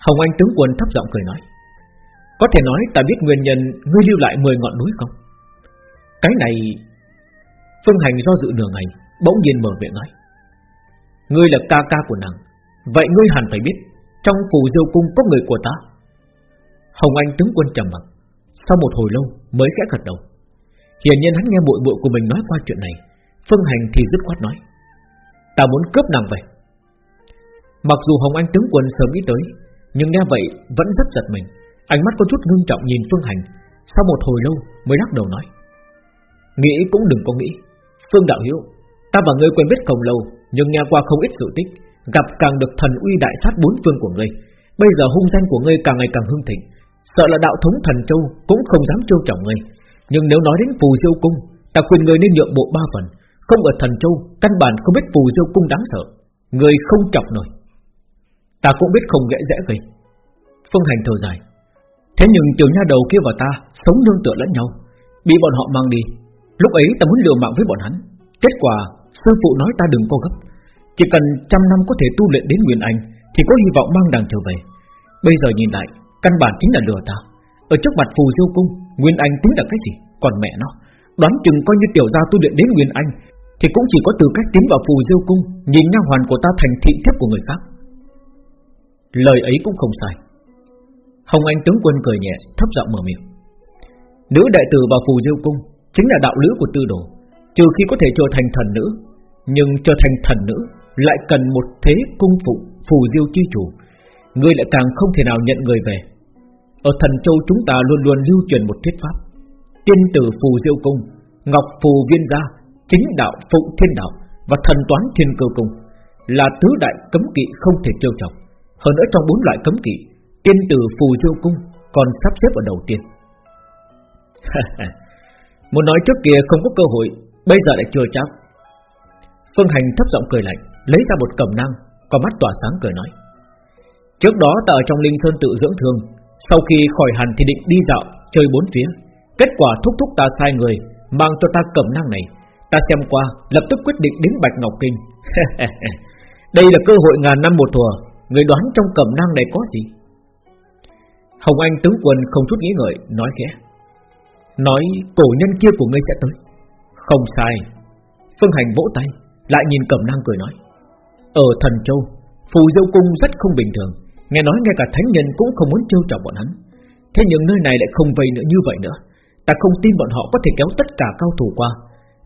Hồng Anh tướng quân thấp giọng cười nói. Có thể nói ta biết nguyên nhân Ngươi lưu lại 10 ngọn núi không? Cái này, Phương Hành do dự nửa ngày, Bỗng nhiên mở miệng nói. Ngươi là ca ca của nàng, Vậy ngươi hẳn phải biết Trong phù diêu cung có người của ta. Hồng Anh tướng quân trầm mặc, Sau một hồi lâu mới khẽ gật đầu. Hiển nhiên hắn nghe muội muội của mình nói qua chuyện này, Phương Hành thì dứt khoát nói. Ta muốn cướp nàng về. Mặc dù Hồng Anh tướng quân sớm nghĩ tới, Nhưng nghe vậy vẫn rất giật mình. Ánh mắt có chút ngưng trọng nhìn Phương Hành, Sau một hồi lâu mới lắc đầu nói, Nghĩ cũng đừng có nghĩ. Phương Đạo Hiếu Ta và ngươi quen biết không lâu, Nhưng nghe qua không ít sự tích, Gặp càng được thần uy đại sát bốn phương của ngươi. Bây giờ hung danh của ngươi càng ngày càng hưng thịnh, Sợ là đạo thống thần châu Cũng không dám trêu trọng ngươi. Nhưng nếu nói đến phù diêu cung, Ta khuyên ngươi nên nhượng bộ ba phần. Không ở thần châu, Căn bản không biết phù diêu cung đáng sợ. Ngươi không chọc nổi. Ta cũng biết không dễ dễ gì, Phương Hành thở dài. Thế nhưng tiểu nha đầu kia và ta Sống nương tựa lẫn nhau. Bị bọn họ mang đi. Lúc ấy ta muốn liều mạng với bọn hắn. Kết quả sư phụ nói ta đừng có gấp. Chỉ cần trăm năm có thể tu luyện đến Nguyên Anh Thì có hy vọng mang đằng trở về. Bây giờ nhìn lại Căn bản chính là lừa ta. Ở trước mặt phù diêu cung Nguyên Anh tính là cái gì? Còn mẹ nó. Đoán chừng coi như tiểu gia tu luyện đến Nguyên Anh Thì cũng chỉ có từ cách tiến vào phù diêu cung Nhìn nha hoàn của ta thành thị thiếp của người khác. Lời ấy cũng không sai. Hồng Anh tướng quân cười nhẹ, Thấp giọng mở miệng. Nữ đại tử vào phù diêu cung Chính là đạo lữ của tư đồ. Trừ khi có thể trở thành thần nữ, Nhưng trở thành thần nữ Lại cần một thế cung phụ, Phù diêu chi chủ. Người lại càng không thể nào nhận người về. Ở thần châu chúng ta luôn luôn lưu truyền một thuyết pháp. Tiên tử phù diêu cung, Ngọc phù viên gia, Chính đạo phụng thiên đạo Và thần toán thiên cơ cung Là tứ đại cấm kỵ không thể trêu chọc. Hơn nữa trong bốn loại cấm kỵ, Tiên tử phù diêu cung Còn sắp xếp ở đầu tiên. Muốn nói trước kia không có cơ hội, Bây giờ lại chưa chắc. Phương Hành thấp giọng cười lạnh, Lấy ra một cầm năng Có mắt tỏa sáng cười nói. Trước đó ta ở trong Linh Sơn tự dưỡng thương, Sau khi khỏi hẳn thì định đi dạo, Chơi bốn phía. Kết quả thúc thúc ta sai người, Mang cho ta cầm năng này. Ta xem qua, lập tức quyết định đến Bạch Ngọc Kinh. Đây là cơ hội ngàn năm một thùa. Người đoán trong cẩm năng này có gì? Hồng Anh tướng quân không chút nghĩ ngợi, Nói khẽ. Nói cổ nhân kia của ngươi sẽ tới. Không sai. Phương Hành vỗ tay, Lại nhìn Cẩm Năng cười nói. Ở Thần Châu, Phù Diêu Cung rất không bình thường, Nghe nói ngay cả thánh nhân cũng không muốn trêu chọc bọn hắn. Thế nhưng nơi này lại không vây nữa như vậy nữa. Ta không tin bọn họ có thể kéo tất cả cao thủ qua.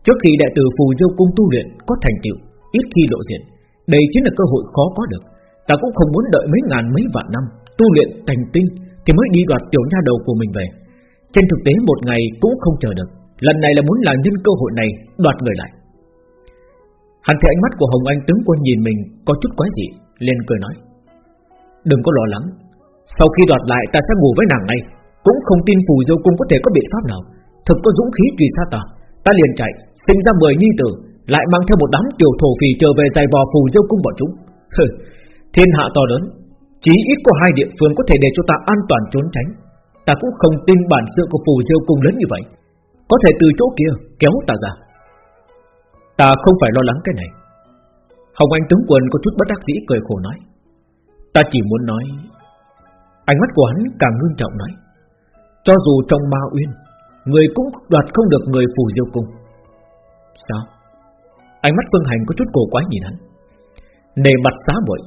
Trước khi đại tử Phù Diêu Cung tu luyện Có thành tựu, Ít khi lộ diện. Đây chính là cơ hội khó có được. Ta cũng không muốn đợi mấy ngàn mấy vạn năm Tu luyện thành tinh Thì mới đi đoạt tiểu nha đầu của mình về. Trên thực tế một ngày cũng không chờ được. Lần này là muốn là nhân cơ hội này Đoạt người lại. Hắn thấy ánh mắt của Hồng Anh tướng quân nhìn mình Có chút quái dị, liền cười nói, Đừng có lo lắng. Sau khi đoạt lại ta sẽ ngủ với nàng ngay. Cũng không tin phù dâu cung có thể có biện pháp nào. Thực có dũng khí truy sát ta Ta liền chạy, Sinh ra mười nhi tử, Lại mang theo một đám tiểu thổ phì trở về giày vò phù dâu cung bọn chúng. Thiên hạ to lớn Chỉ ít có hai địa phương có thể để cho ta an toàn trốn tránh. Ta cũng không tin bản sự của phù diêu cung lớn như vậy. Có thể từ chỗ kia kéo ta ra. Ta không phải lo lắng cái này. Hồng Anh tướng quân có chút bất đắc dĩ cười khổ nói. Ta chỉ muốn nói, Ánh mắt của hắn càng ngưng trọng nói. Cho dù trong ma uyên, Người cũng đoạt không được người phù diêu cung. Sao? Ánh mắt Phương Hành có chút cổ quái nhìn hắn. Nề mặt xá muội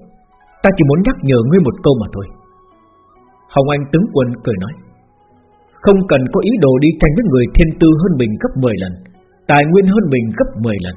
Ta chỉ muốn nhắc nhở ngươi một câu mà thôi. Hồng Anh tướng quân cười nói, không cần có ý đồ đi tranh với người thiên tư hơn mình gấp 10 lần, Tài nguyên hơn mình gấp 10 lần.